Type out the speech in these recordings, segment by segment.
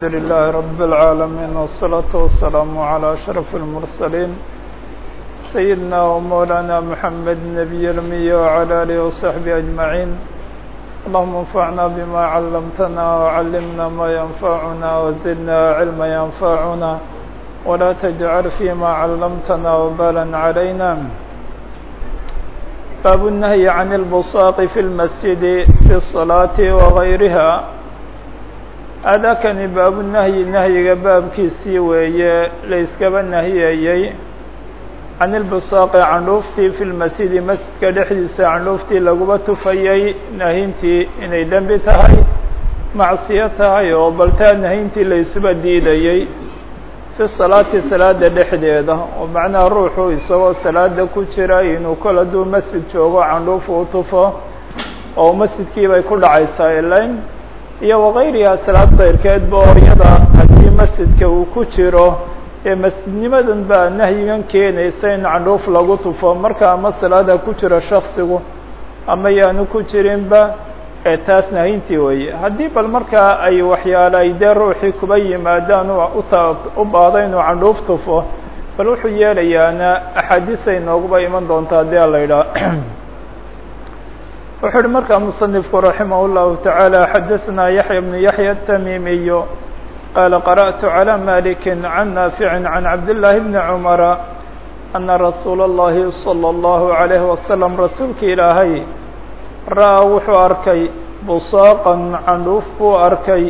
الحمد لله رب العالمين والصلاة والسلام على أشرف المرسلين سيدنا ومولانا محمد النبي الأمي وعلى آله وصحبه أجمعين اللهم انفعنا بما علمتنا وعلمنا ما ينفعنا وزدنا علما ينفعنا ولا تجعل فيما علمتنا وبالا علينا باب النهي عن البصاق في المسجد في الصلاة وغيرها aadaakani baabunahyi nahyiga baabkiisii weeye layskaba nahiyayey can ilbisaaqi candhuuftii fi lmasjidi masjidka dhexdiisa candhuuftii laguba tufayey nahintii inay dembi tahay macsiyo tahay oo baltaa nahintii laysuba diidayey fi salaati salaada dhexdeeda oo macnaha ruuxu isagoo salaada ku jira inuu kol hadduu masjid joogo candhuuf uu tufo oo masjidkii bay ku dhacaysaa ilayn iyo wakayriha salaad kayrkeedba oo iyada haddii masjidka uu ku jiro ee masjidnimadan baa nahyigan keenaysa in candhuuf lagu tufo. Marka ama salaada ku jiro shaksigu ama yaanu ku jirinba ee taas nahintii weeye. Haddii bal markaa ay waxyaale ay dee ruuxii kuba yimaadaan uta u baado inuu candhuuf tufo bal wuxuu yeelayaana axaadiisay nooguba iman doonta haddii a la wuxuu uhi markaa muصنifku raximah الlahu taعaalى xadaثna yaحya بن yaحya التmimiy qaala qarأtu عalى maliki can naafici can cabdالlahi bni cmara ana rasuula الlahi slى الlahu عalayه waslم rasuulka ilaahay ra'aa wuxuu arkay busaaqan candhuuf buu arkay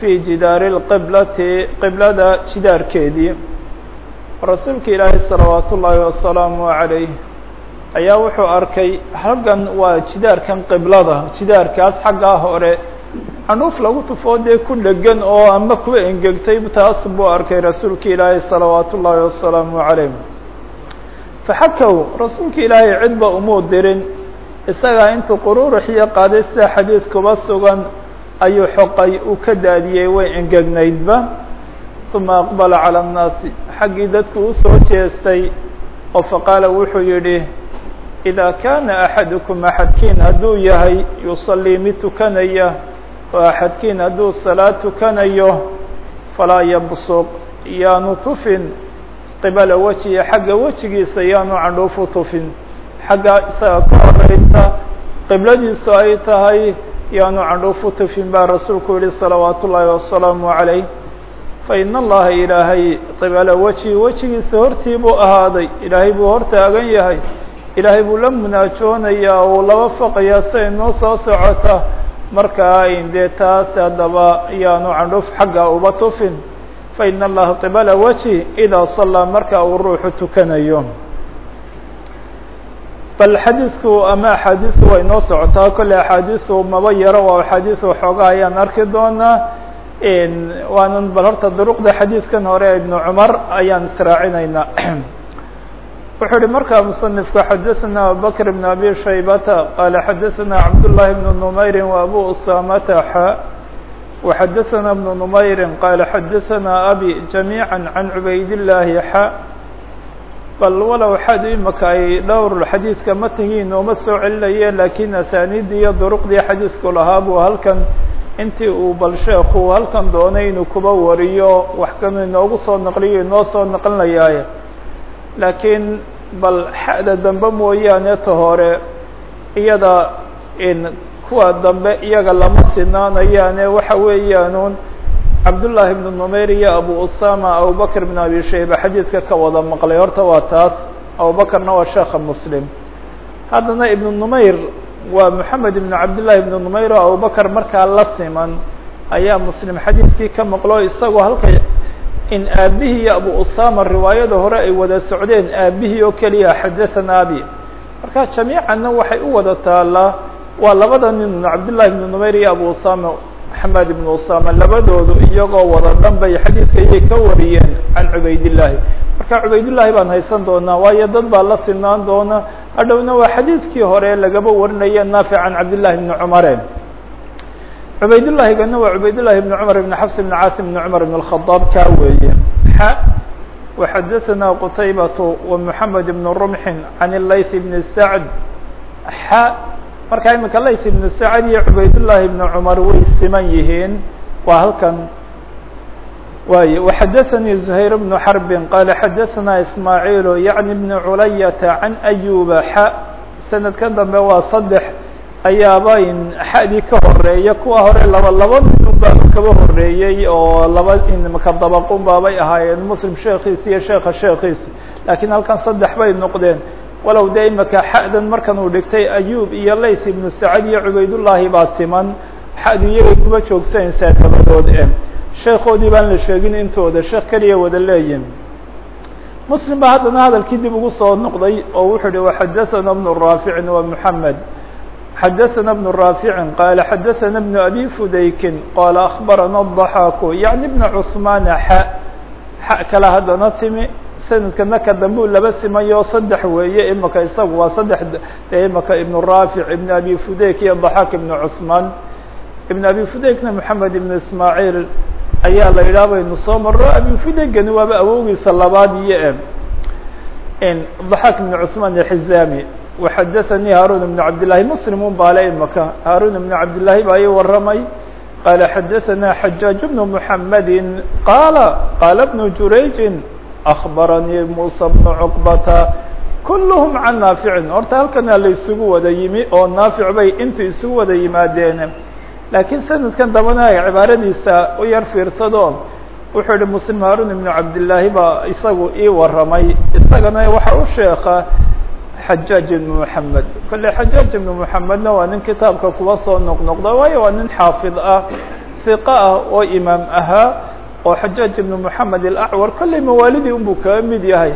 fii jidaari اqiblati qiblada jidaarkeedii rasuulka ilaahay salawaat ullaahi wasalaamu عalayh ayaa wuxuu arkay halkan waa jidaarkan qiblada jidaarkaas xaggaa hore candhuuf lagu tufoo dee ku dhegan oo ama kuwa engegtay taas buu arkay rasuulka ilaahay salawaat ullaahi wasalaamu calayh faxakow rasuulka ilaahay cidba umuu dirin isagaa intuu quruuruxiyo qaaday sida xadiidkuba sugan ayuu xoqay uu ka daadiyey way engegnaydba uma aqbala cala annaasi xaggii dadku u soo jeestay oo faqaala wuxuu yidhi إida kaana axadukum axadkiin hadduu yahay yusalii mid tukanaya oo axadkiin hadduu salaad tukanayo falaa yabsuq yaanu tufin qibala wejihi xagga wejigiisa yaanu candhuufu tufin xagga isaga ka horeysa qibladiisu ay tahay yaanu candhuufu tufin baa rasuulku yihi salawaat wasalaamu عalayh faina allaha ilaahay qibala wejihi wejigiisa hortii buu ahaaday ilaahay buu hortaagan yahay ilaahay buu la munaajoonayaa uu laba faqayaa siay noo soo socota. Markaa indee taas haddaba yaanu candhuuf xagga uba tufin. Faina allaha qibala weji idaa sallaa marka uu ruuxu tukanayo. Bal xadiidku ama axaadiisu way noo socotaa kolley axaadiisu maba yaro waa axaadiisu waxoogaa ayaan arki doonaa. Waanan bal horta duruqda xadiidkan hore ibnu cumar ayaan israacinaynaa wuxuu uhi markaa muصنifku xadaثna abubakr بn abi shaybata qaala xadaثna cabdالlahi بn نmayri و abu usamata xa وxadaثna بn نmayri qaala xadaثna abi جamيعا can cubaydالlahi xa bal walow xad imaka ay dhowr xadiidka matnigii nooma soo celinaye lakin asaanidii iyo duruqdii xadiidku lahaa buu halkan intii uu bal sheeku halkan doonay inuu kuba wariyo wax kanu inoogu soo naqliyo inoo soo naqlinayaaye laakiin bal xada dambe mooyaane ta hore iyada in kuwa dambe iyaga lama sinaanayaane waxa weeyaanuun cabdullaahi ibnu numayr iyo abu usama abubakr ibn abi shayba xadiidka ka wada maqlay horta waa taas abubakrna waa sheekha muslim. Haddana ibnu numayr waa moxamed ibnu cabdillahi ibnu numayr oo abubakr markaa la siman ayaa muslim xadiidkii ka maqlo isagoo halka in aabihii iyo abu usaama riwaayada hore ay wada socdeen aabihii oo keliya xadaana abi marka jamiicanna waxay u wada taalaa waa labada nin cabdالlahi ibnu numayr iyo abu usama maxamed ibnu usama labadoodu iyagoo wada dhanbay xadiidka ayay ka wariyeen can cubaydillaahi. Marka cubaydillaahi baan haysan doonaa waayo dad baa la sinaan doona hadhowna waa xadiidkii hore lagaba warinaya naafic can cabdillahi bni cumare cubaydالlahigana waa cubaydالlahi بn cmar بn xafs بn caasim بn cmar بn الخadaab kaa weeye xa وxadaثna qtaybaة ومحamed بn رمxin can الlayث بn sacd xa marka imika layث بn sacd iyo cubaydالlahi بn cmar way siman yihiin waa halkan waay وxadaثnي زhayر بن xرب qال xadaثna ismاعيل yعnي بن culayaةa عan أyuba x sanadka dambe waa saddex ayaaba xadii ka horreeya kuwa hore laba laba minun baa kaba horeeyey oo laba imaka dabaqun baabay ahaayeen mslim sheekiisi iyo sheeka sheekiisi lakiin halkan saddex bay noqdeen. Walow de imaka xadan markan uu dhigtay ayub iyo lays ibnu sacad iyo cubaydullaahi baa siman. Xadu iyagay kuba joogsanaysaa dabadood e sheekoodii baan la sheegin intooda sheekh keliya wada leeyihiin muslim baa haddana hadalkii dib ugu soo noqday oo wuxuu uhi waxadaثana bnu raaficin wa mحamed xadaثana bnu raaficin qaala xadaثana bnu abi fudaykin qaala akbarana الضaxaaku yaعni bna cثmaana xa xa kale haddana timi sanadkana ka dambuu laba simayo saddex weeye imaka isagu waa saddex dee imaka ibn raafic ibn abi fudayk iyo ضaxaak ibn cثmaan ibn abi fudaykna moxamed ibn ismaaciil ayaa la yidhaha baynu soo maro abi fudaygani waaba awowgiisa labaad iyo e ضaxaak ibn cثmaan الxizami وxadaثanii haarun ibn cabdالlahi mslim un baale imaka haarun ibn cabdالlahi baa ii waramay qaala xadaثana xajaaج bn mحamedi qaala qaala bn jurayji أخbaranii muسى bn cqbata kulhm can naaficin horta halkana la isugu wada yimi oo naafic bay inta isugu wada yimaadeen laakiin sanadkan dambana ay cibaaradiisa u yar fiirsado wuxuu yihi muslim haarun ibn cabdillaahi baa isagu ii waramay isagana waxa u sheeka xajaaj ibn moxamed kolle xajaaj ibn moxamedna waa nin kitaabka kuwa soo noqnoqda waayo waa nin xaafid ah hiqa ah oo imaam ahaa oo xajaaj ibn moxamed alacwar kolley mawaalidii unbuu kaga mid yahay.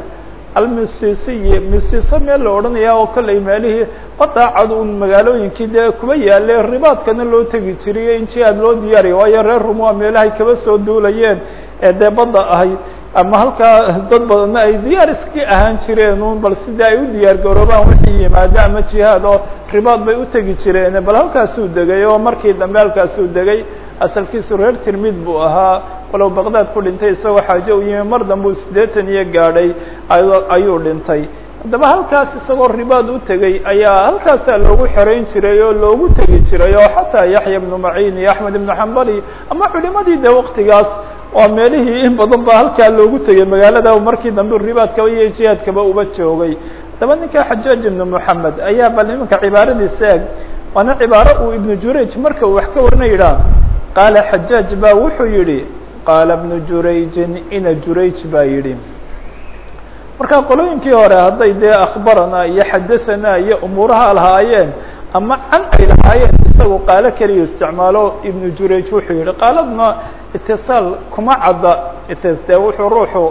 Almisisiyi misiso meel la odhanaya oo kolley meelihii badaacad un magaalooyinkii dee kuba yaale ribaadkana loo tegi jiriyo in jihaad loo diyaariya waayo reer rum meelahay kaba soo duulayeen ee dee badda ahay ama halkaa dad badanna ay diyaar iska ahaan jireen un bal sidii ay u diyaar garoobaan wixii yimaado ama jihaad oo ribaad bay u tegi jireen. Bal halkaasuu degay oo markii dambe halkaasuu degay asalkiisu reer tirmid buu ahaa. Walow baqdaad ku dhintay isagoo xaajo u yimi mar dambuu siddeetan iyo gaadhay ayuu dhintay. Haddaba halkaas isagoo ribaad u tegey ayaa halkaasaa loogu xerayn jiray oo loogu tegi jiray oo xataa yaxya ibnu maciin iyo axmed ibnu xambali ama culimadii de waktigaas waa meelihii in badan ba halkaa loogu tegey magaalada markii dambe ribaadkaba iyo jihaadkaba uba joogay. Haddaba ninka xajaaj ibnu moxamed ayaa bal imanka cibaaradiisa eg waana cibaaro uu ibnu jurayj marka uu wax ka warina yidhaah qaala xajaaj baa wuxuu yidhi qaala bnu jurayjin ina jurayj baa yidhi. Marka qolooyinkii hore hadday dee akhbarana iyo xadathana iyo umuuraha lahaayeen ama can ay lahaayeen isagu qaalo keliya isticmaalo ibnu jurayj wuxuu yihi qaaladna itisaal kuma cadda de wuxuu ruuxu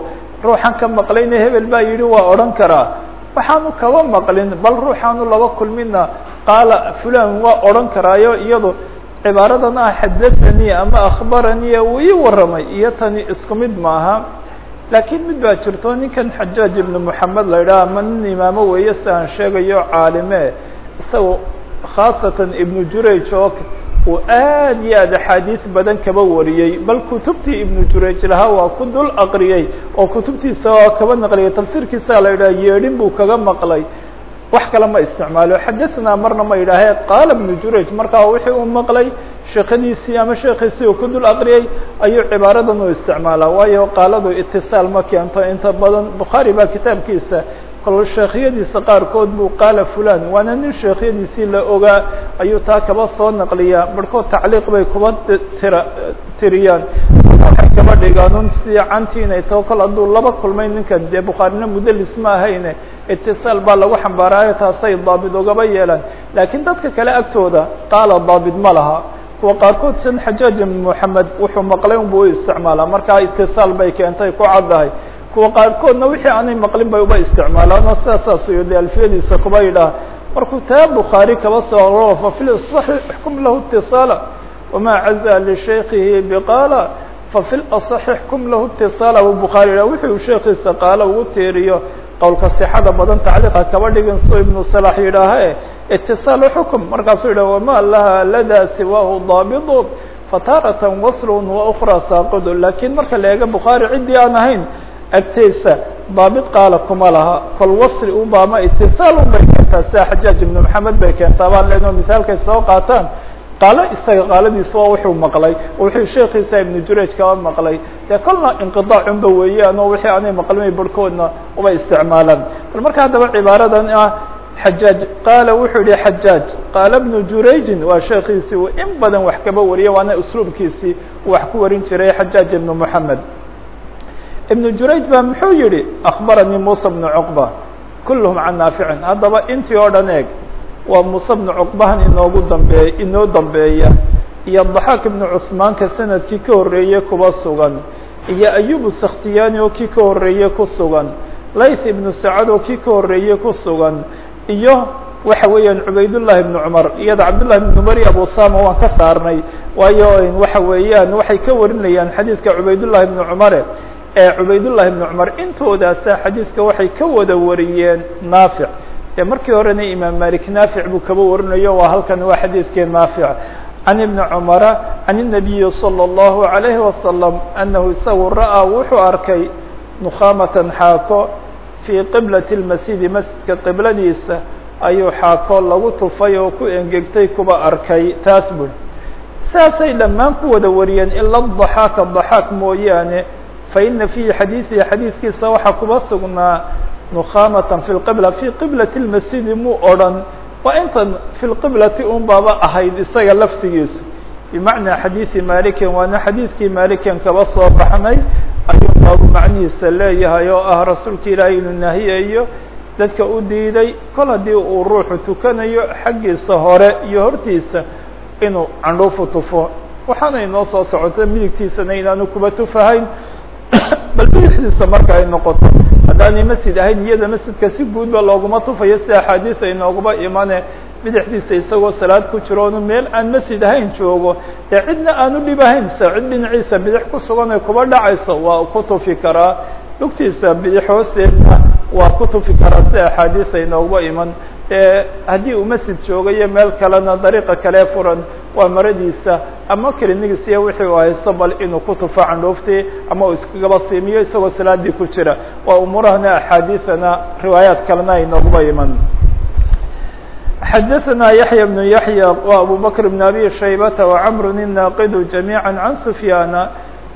ruuxan ka maqlayna hebel baa yidhi waa odhan karaa. Waxaanu kaba maqlin bal ruuxaanu laba kulmina qaala fulan waa odhan karaayo iyado cibaaradan ah xadathanii ama akhbaranii uu ii warramay iyo tani isku mid maaha. Laakiin mid baa jirto ninkan xajaaj ibnu moxamed la idhaha ama nin imaamo weeye si aan sheegayo caalime isaga khaasatan ibnu jurayj oo uu aad iyo aad axaadiis badan kaba wariyey. Bal kutubtii ibnu jurayj lahaa waa ku dul aqriyey oo kutubtiisa oo kaba naqliyay tafsiirkiisa la idhaha yeedhin buu kaga maqlay. Wax kale ma isticmaalo. Xadaثna marna ma yidhaahee qaala ibnu jurayj markaa wixii uu maqlay sheekadiisii ama sheekiisii uu ku dul aqriyey ayuu cibaaradan u isticmaalaa. Waayo qaaladu itisaal ma keento. Inta badan bukhaari baa kitaabkiisa kol sheekhyadiisa qaarkood buu qaala fulan waana nin sheekhyadiisii la ogaa ayuu taa kaba soo naqliyaa barhkood tacliiq bay kuba tira tiriyaan. Waxay kaba dhigaan un sidii cantii inay tao kol hadduu laba kulmay ninkan dee bukhaarina mudalis ma ahayne itisaal baa lagu xambaaraayo taasay daabit ugaba yeelaan. Laakiin dadka kale agtooda qaala daabit ma laha. Kuwa qaarkood san xajaaj ibn moxamed wuxuu maqlay unbu u isticmaalaa. Markaa itisaal bay keentay ku caddahay kuwa qaarkoodna wixii aanay maqlin bay uba isticmaalaan oo sidaasaas iyo de alfiyadiisa kuba yidhaah markuu taa bukhaari kaba soo aroro fafi صaxi xkum lahu itiصaala wama caza lishaykihi biqaala fafi laصaxi xkum lahu itiصaala bu bukhaari yidhah wuxuu sheekiisa qaalo ugu tiiriyo qowlka sixada badan tacliiqa kaba dhigin soo ibnu salax yidhaahe itiصaalu xukm markaasuu yidhah wama laha ladaa siwaahu daabidu fataratan waslun wa ukra saaqidu lakiin marka la eego bukhaari ciddii aan ahayn agteysa daabit qaala kuma laha kol wasri unba ama itisaal un bay keentaa sida xajaaj ibnu maxamed bay keentaa baan leno misaalkay soo qaataan. Qaalo isaga qaaladiisa waa wuxuu maqlay wuxuu sheekiisa ibnu jurayj kaba maqlay. Dee kolna inqidaacunba weeyaan oo wixii aanay maqlimay barhkoodna uba isticmaalaan. Bal marka haddaba cibaaradan ah xajaaj qaala wuxuu yihi xajaaj qaala bnu jurayjin waa sheekiisii uu in badan wax kaba wariya waana usluubkiisii uu wax ku warin jiray xajaaj ibnu moxamed ibnu jurayj ba muxuu yihi akbaranii muusa bnu cuqba kulluhum can naaficin. Haddaba intii oo dhan eeg waa muuse bnu cuqbahan inoogu dambeey inoo dambeeya iyo daxaak ibnu cusmaanka sannadkii ka horreeye kuba sugan iyo ayubu sakhtiyaani oo kii ka horreeye ku sugan layth ibnu sacad oo kii ka horreeye ku sugan iyo waxa weeyaan cubaydullahi ibnu cumar iyada cabdullahi ibnu cumar iyo abusama waan ka saarnay waayo waxa weeyaan waxay ka warinayaan xadiidka cubaydullahi ibnu cumare ee cubaydullahi ibnu cumar intoodaasa xadiidka waxay ka wada wariyeen naafic ee markii horena imaam malik naafic buu kaba warinayo waa halkan waa xadiidkii naafic can ibni cumara can الnabiyi salى اllahu عalayhi wasalam anahu isagu ra'aa wuxuu arkay nukhaamatan xaako fii qiblati اlmasjidi masjidka qibladiisa ayuu xaako lagu tufay oo ku engegtay kuba arkay taas bul saasay dhammaan ku wada wariyeen ila daxaaka daxaak mooyaane faina fiihi xadiiثihi xadiidkiisa waxaa kuba sugnaa nukhaamatan fi lqibla fii qiblati اlmasjidi muu odhan waa intan fi lqiblati un baaba ahayd isaga laftigiisu bimacnaa xadiidi malikin waana xadiidkii malikin kaba soo baxnay ayuu baabu macnihiisa leeyahay oo ah rasuulka ilaahay inuu nahiyayo dadka u diiday kol haddii uu ruuxu tukanayo xaggiisa hore iyo hortiisa inuu candhuufu tufo waxaana inoo soo socota midigtiisana inaanu kuba tufahayn bal bidixdiisa marka ay noqoto. Haddaanay masjid ahayn iyada masjidka si guudba looguma tufayo si axaadiis ay nooguba imane bidixdiisa isagoo salaad ku jiro onu meel aan masjid ahayn joogo. Dee cidna aanu dhib ahayn se cid dhinaciisa bidix ku sugan ay kuba dhacayso waa ku tufi karaa. Lugtiisa bidix hoosteedna waa ku tufi karaa si axaadiis ay nooguba iman e haddii uu masjid joogayo meel kalena dariiqa kale furan waa maradiisa ama kelinigiisiya wixii u hayso bal inuu ku tufo candhuuftii ama uu iskagaba siimiyo isagoo salaadii ku jira waa umuurahana axaadiisana riwaayaat kalena ay nooguba iman xadaثna yaحyى بن yaحyى و abu bكر بن abي شhaybة وcمr الناqd جamيعا عن سفyاn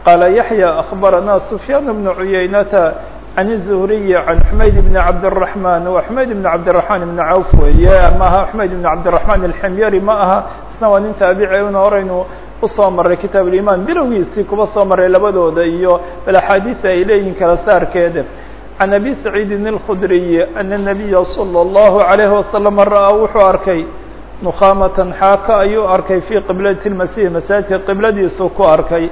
qala yaحyى أخbarana سفyاn بن عuyaynةa عن الزهري عن حmayd بن cabdالرحمن وحmayd بن cabdالرحمن بن cawf weeye ma aha حmayd بن cabdالرحمن الxmyari ma aha isna waa nin taabici horaynu usoo maray kitaab الiman bilowgiisii kuba soo maray labadooda iyo bal axaadiث ay leeyihin kala saarkeeda عن أbي سعيid الخdري أن النبي صلى الله عليه وسلم rأى wuxuu arkay نkخاmة xaaka ayuu arkay في qبلة المسيح masaajidka qibladiisu ku arkay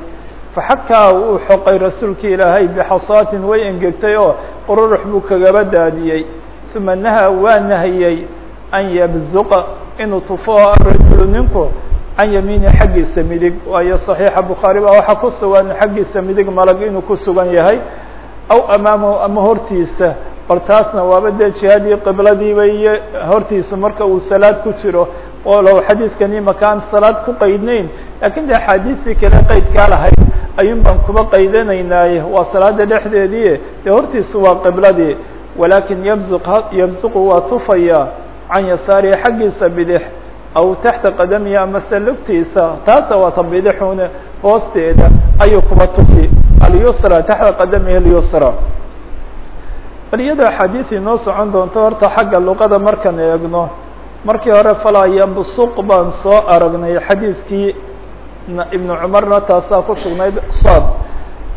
faxakaa wuu xoqay rasuulkii ilaahay bixasaatin way engegtay oo qururux buu kagaba daadiyey uma nahaa waa nahiyey an yabzuqa inuu tufo rajulu ninku can yamiini xaggiisa midig waayo صaxiixa bukhaari baa waxaa ku sugan xaggiisa midig malag inuu ku sugan yahay aw amaamahu ama hortiisa bal taasna waaba dee jihaadii qibladiiba iyo hortiisa marka uu salaad ku jiro oo low xadiidkan imaka salaad ku qeydnayn lakiin de axaadiistii kale qeydkaa lahayd ayuun baan kuba qaydanaynaaye? Waa salaada dhexdeedii dee hortiisu waa qibladii. Walakin yabzuq yabzuqu waa tufaya can yasaarihi xaggiisa bidix aw taxta qadamihi amase lugtiisa. Taasa waata bidixune hoosteeda ayuu kuba tufi alyusra taxta qadamihi alyusra. Bal iyadoo axaadiis inoo socon doonto horta xagga luqada markaan eegno markii hore falaa yabsuq baan soo aragnay xadiidkii ibnu cumarna taasaa ku sugnayd sad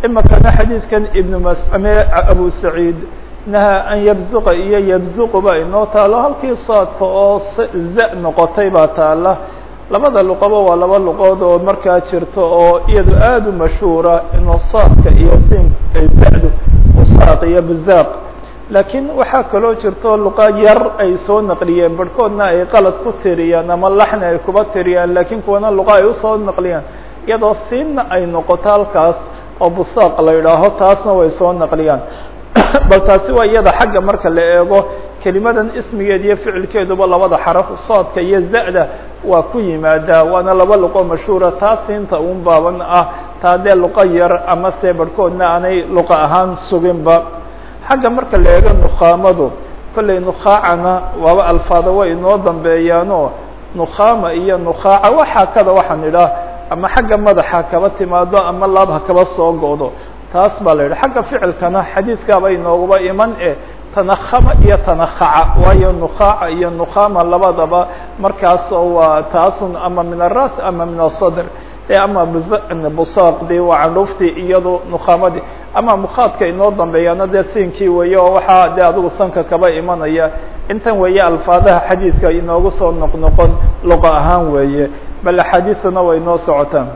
imikana xadiidkan ibnu masame abu saciid naha an yabzuqa iyo yabzuqu ba inoo taalo halkii saadka oo za noqotay baa taala labada luqaba waa laba luqood oo markaa jirto oo iyadu aada u mashhuura inuu saadka iyo siinka zadu usaaq iyo bazaaq laakiin waxaa kaloo jirto luqa yar ay soo naqliyeen. Barhkoodna ay qalad ku tiriyaan ama laxni ay kuba tiriyaan. Laakiin kuwana luqa ay u soo naqliyaan. Iyadoo siinna ay noqoto halkaas oo busaaq la yidhaaho taasna way soo naqliyaan. Bal taasi waa iyada xagga marka la eego kelimadan ismigeed iyo ficilkeeduba labada xaraf soodka iyo za-da waa ku yimaadaa waana laba luqo mashhuura. Taa siinta un baaban ah taa dee luqo yar ama se barhkoodna aanay luqa ahaan suginba xagga marka la eego nukhaamadu kollay nukhaacana waaba alfaada way inoo dambeeyaanoo nukhama iyo nukhaaca waxaa kada waxaan idhaah ama xagga madaxa kaba timaado ama laab ha kaba soo go'do taas baa la yidhi. Xagga ficilkana xadiidkaaba inooguba iman e tanakama iyo tanakaca waayo nukhaaca iyo nukhama labadaba markaasoo waa taasun ama min aلras ama min aلsadr e ama busaaqdii waa candhuuftii iyado nukhamadii ama mukhaadka inoo dambeeyana dee siinkii weeye oo waxaa dee adigu sanka kaba imanaya intan weeye alfaadaha xadiidka inoogu soo noqnoqon luqa ahaan weeye bal axaadiisana way inoo socotaan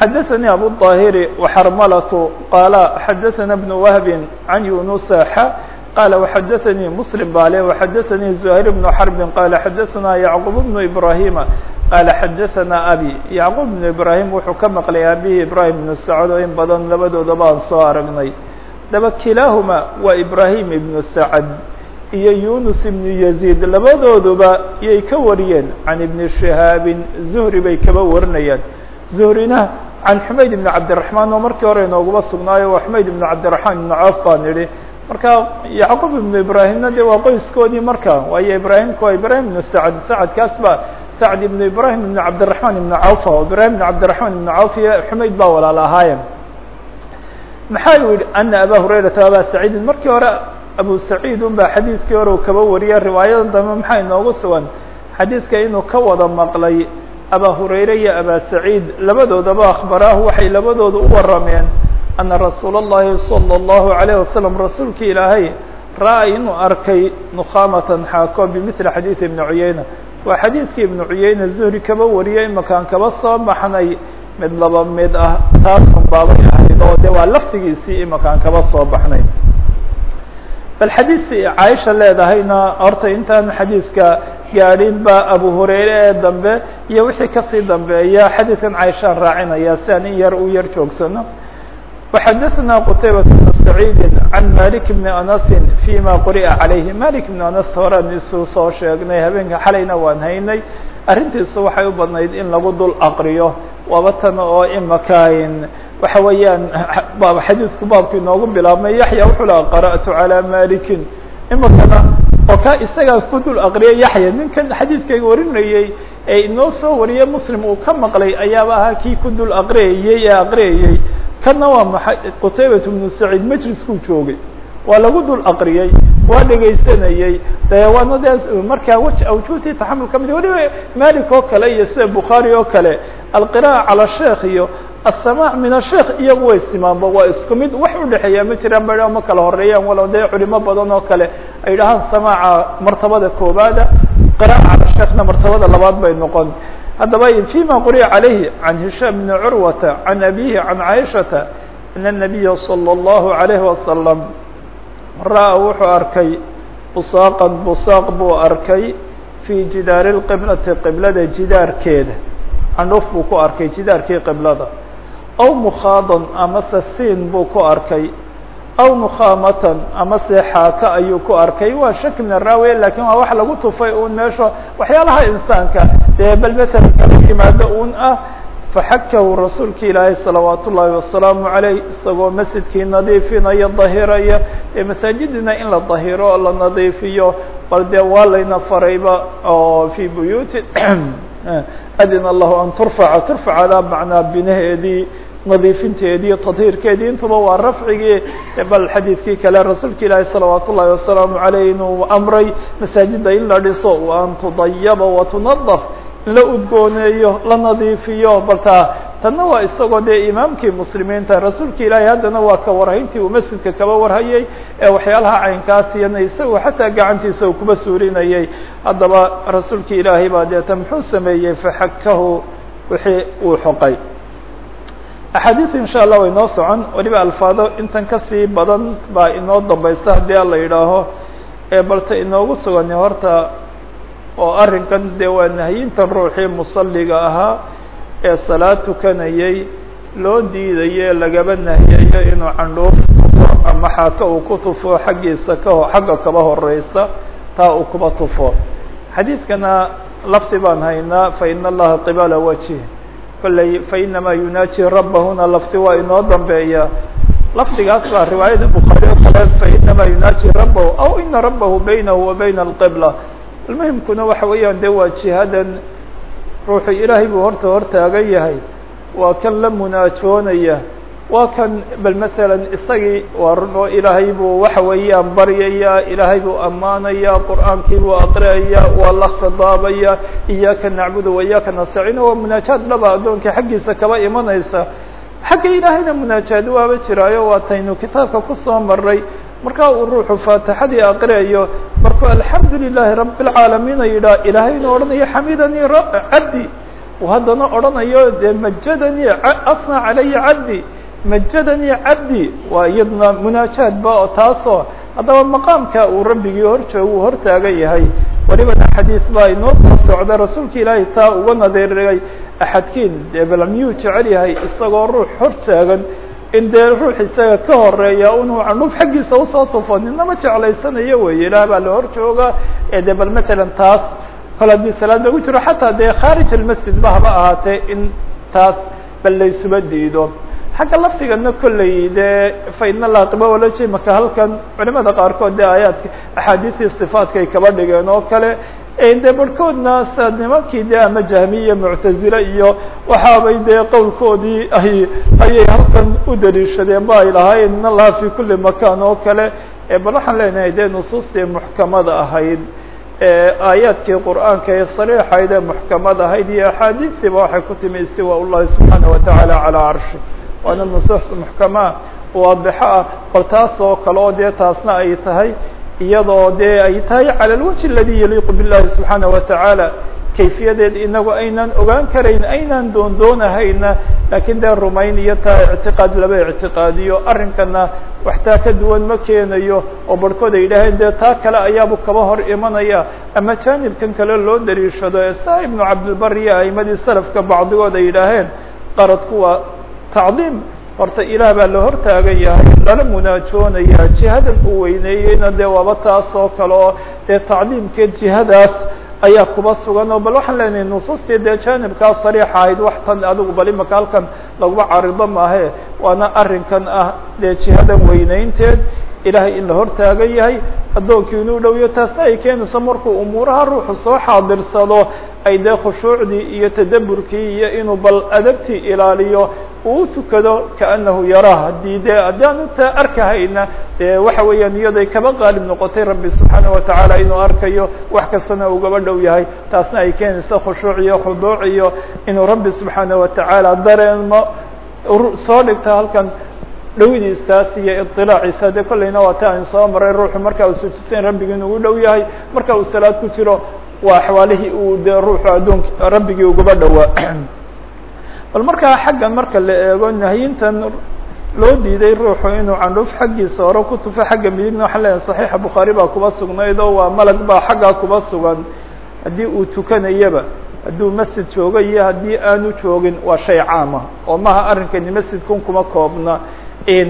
xadaثnي abu الطاhiri وxrmlة qاala xadaثna بن وهb عan yuنusa x qala وxadaثnي mسلم bale وxadaثnي زهير بن xرب qala xadaثna yعqوب بن إbrahيma qaala xadaثana abi yacquub بn ibraahim wuxuu ka maqlay abihi ibraahim ibn sacd oo in badan labadoodaba aan soo aragnay daba kilaahuma waa ibraahim ibnu sacd iyo yunus ibnu yaziid labadooduba yay ka wariyeen can ibni shihaabin zuhri bay kaba warinayaan zuhrina can xumayd ibn cabdiraxmaan oo markii hore inooguma sugnaayo waa xumayd ibnu cabdiraxmaan ibnu caf baan idhi marka yacquub ibnu ibraahimna dee waa qoyskoodii marka waayo ibraahimka ibraahim ibnu sacd sacadkaas ba sacd ibnu ibrahim ibn cabdiraxmaan ibn cawf o ibrahim ibn cabdiraxmaan ibn cawf iyo xumayd baa walaal ahaayeen maxaa uu yihi ana aba hurayrata aba saciidin markii hore abu saciid un baa xadiidkii hore u kaba wariyay riwaayada dambe maxaa inoogu sugan xadiidka inuu ka wada maqlay aba hurayre iyo aba saciid labadoodaba akhbaraahu waxay labadooda u warameen ana rasuula اllahi salى اllahu عalayه wasalam rasuulkii ilaahay ra-a inuu arkay nukhamatan xaako bimili xadiidi ibni cuyeyna waa xadiidkii ibnu cuyeyne zuhri kaba wariyey makaan kaba soo baxnay mid laba mid ah taasun baabay ahayd oo de waa laftigiisii imakaan kaba soo baxnay. Bal xadiidkii caaisha leedahayna horta intaan xadiidka gaadhinba abu hureyre dambe iyo wixii ka sii dambeeya xadiidkan caaishaan raacinaya si yar u yar joogsano waxadana qutaybata بن سacيid عan malik بn أنasi فيma quri'a عalayhi malik بn anas horaan isu soo sheegnay habeenka xalayna waan haynay arrintiisu waxay u badnayd in lagu dul aqriyo waaba tan oo imakain waxa weeyaan xadiidku baabku inoogu bilaabmay yaحya wuxuu laha qarأtu عalى maliki imakana oo ka isagaa ku dul aqriyay yaxya ninkan xadiidkayga warinayey ee inoo soo wariyay muslim uu ka maqlay ayaaba ahaa kii ku dul aqriyayey ee aqriyayey kanna waa maxay qutaybat bnu saciid majliskuu joogay. Waa lagu dul aqriyey waa dhegaysanayey de waana de markaa w awjuhtii taxamul ka mid waliba malik oo kale iyo sida bukhaari oo kale alqira'a calى sheekh iyo asamac min asheekh iyagu way simaanba waa isku mid wax udhexeeya ma jiraan ba ma kala horeeyaan walow dee culimo badan oo kale. Ay dhahaan samaaca martabada koobaada qira'a calى sheekhna martabada labaad bay noqon haddaba فيma quri'a عalayhi عan hishaam بn curwata عan abihi عan caiشhaةa an النabiya slى الlahu عalayه wasalam ra'a wuxuu arkay busaaqan busaaq buu arkay fii jidaari اqiblati qiblada jidaarkeeda candhuf buu ku arkay jidaarkii qiblada aw mukhaadan amase siin buu ku arkay aw nukhamatan amase xaaka ayuu ku arkay waa shaki min araawiya laakiin waa wax lagu tufay un meesha waxyaalaha insaanka dee bal masalan kala yimaado un ah faxakahu rasuulka ilaahay salawaat ullaahi wasalaamu عaleyh isagoo masjidkii nadiifinaya dahiraya ee masaajidina in la dahiro la nadiifiyo bal dee waa layna farayba oo fii buyuuti adina allahu an turfaca turfacada macnaa binaheedii nadiifinteedii tadhiirkeedii intuba waa rafcigii bal xadiidkii kale rasuulka ilaahi salawaat wasalaamu aleyh inuu amray masaajida in la dhiso wa tudayaba watunadaf in la udgooneeyo la nadiifiyo. Balta tanna waa isagoo dee imaamkii muslimiinta rasuulka ilaahi haddana waa ka warhayntii uu masjidka kaba warhayay ee waxyaalaha caynkaasiyana isagu xataa gacantiisa uu kuba suurinayay. Haddaba rasuulka ilaahay baa deeta muxuu sameeyey faxakahu wixii uu xoqay axaadiis insha allah way noo socon. Weliba alfaado intan ka sii badan baa inoo dambaysa. Haddii ala yidhaaho ee balse inoogu sugani horta oo arrinkan dee waa nahyintan ruuxii musalliga ahaa ee salaad tukanayay loo diidaye lagaba nahyayo inuu candhuuf tufo ama xaaka uu ku tufo xaggiisa ka xagga kaba horeysa taa uu kuba tufo. Xadiidkana lafdi baan haynaa faina allaha qibala wajih kolley fainamaa yunaaji rabbahuna lafdi waa inoo dambeeya. Lafdigaas baa riwaayada bukhaari o kale fainamaa yunaaji rabbahu aw ina rabbahu baynahu wa bayna alqibla. Almuhimkuna waxa weeyaan de waa jihadan ruuxu ilaahay buu horta hortaagan yahay. Waa kan la munaajoonaya waa kan bal masalan isagii waa run oo ilaahay buu waxa weeyaan baryaya ilaahay buu ammaanaya qur'aankii buu aqriyaya waa la khidaabaya iyaaka nacbudu wa iyaaka nastaciin waa munaajaad dhaba addoonka xaggiisa kaba imanaysa. Xagga ilaahayna munaajaad waaba jiraayo waa taynu kitaabka ku soo maray markaa uu ruuxu faatixadii aqriyayo markuu alxamdu lilaahi rabi اlcaalamiina yidhaah ilaahayna odhanayo xamidanii cabdi. Haddana odhanayo dee majadanii asna calaya cabdi majadanii cabdi waa iyaduna munaajaadba oo taasoo haddaba maqaamka uu rabbigii hor joogo uu hortaagan yahay. Welibana xadiis baa inoo soo socda rasuulka ilaahay taa uga nadeerigay axadkiin dee bal miyuu jecel yahay isagoo ruux hor taagan in dee ruux isaga ka horreeya inuu candhuf xaggiisa u soo tufo ninama jeclaysanayo wey ilaah baa la hor jooga ee de bal matalan taas kol haddii salaad lagu jiro xataa dee khaarij almasjid ba haba ahaatee in taas bal laysuba diido xagga laftigana kolley dee fa in allaha qiba walaji maka halkan culimada qaarkood dee aayaadka axaadiistii sifaadka ay kaba dhigeen oo kale dee barhkoodna sa dee ama jahmiya muctazile iyo waxaabay dee qowlkoodii ay ayay halkan u daliishadeen ba ay lahaayeen in allaha fi kuli makan oo kale bal waxaan leenahay dee nusuustii muxkamada ahayd aayaadkii qur'aanka ee sariixayd ee muxkamad ahayd iyo axaadiistiiba waxay ku timi istiwaa ullahi subxaana watacaala calaa carshi waana nusuus muxkama waadixo ah bal taas oo kale oo dee taasna ay tahay iyadoo dee ay tahay cala alwajhi aladi yaliiqu billahi subxaana watacaala kayfiyadeed inagu aynaan ogaan karayn aynaan doondoonahayna laakiin dee rumayn iyo taa ictiqaad laba ictiqaadiyo arrinkana wax taa ka duwan ma keenayo oo barhkood ay yidhaaheen dee taa kale ayaabu kaba hor imanaya. Ama jaanibkan kale loo daliishado ee saa ibnu cabdilbar iyo aimadii salafka bacdigood ay yidhaaheen qaradku waa tacdiim horta ilaah baa la hortaagan yahay lala munaajoonaya jihadan uu weyneeyeyna dee waaba taas oo kale oo dee tacdiimkeed jihadaas ayaa kuba sugan oo bal waxaan leenahay nusuustii dee jaanibkaa sariixa ahayd wax tan adigu bal imaka halkan laguma carido maahe. Waana arrinkan ah dee jihadan weyneynteed ilahay in la hortaagan yahay addoonkii inuu dhowyo taasna ay keenayso markuu umuuraha ruuxu soo xaadirsado ay dee khushuucdii iyo tadaburkii iyo inuu bal adabtii ilaaliyo uu tukado kaanahu yaraa haddii dee haddii aanu ta arkahayna dee waxa weeyaan iyaday kaba qaalib noqotay rabbi subxaana watacaala inuu arkayo wax kastana ugaba dhow yahay. Taasna ay keenayso khushuuc iyo khuduuc iyo inuu rabbi subxaana watacaala dareemo soo dhigto halkan dhawidiisaas iyo iطilaaciisa de kollayna waa ta soo maray ruuxu marka uu sujisan rabbigii inugu dhow yahay marka uu salaad ku jiro waa axwaalihii uu dee ruuxu addoonk rabbigii ugaba dhowaa bal markaa xaggan marka la eego nahyintan loo diiday ruuxu inuu candhuf xaggiisa hore ku tufo xagga midigna waxaan leeyahay saxiixa bukhaari baa kuba sugnayd oo waa malag baa xaggaa kuba sugan. Haddii uu tukanayaba hadduu masjid joogo iyo haddii aanu joogin waa shay caama. Oo maha arrinkani masjidkun kuma koobna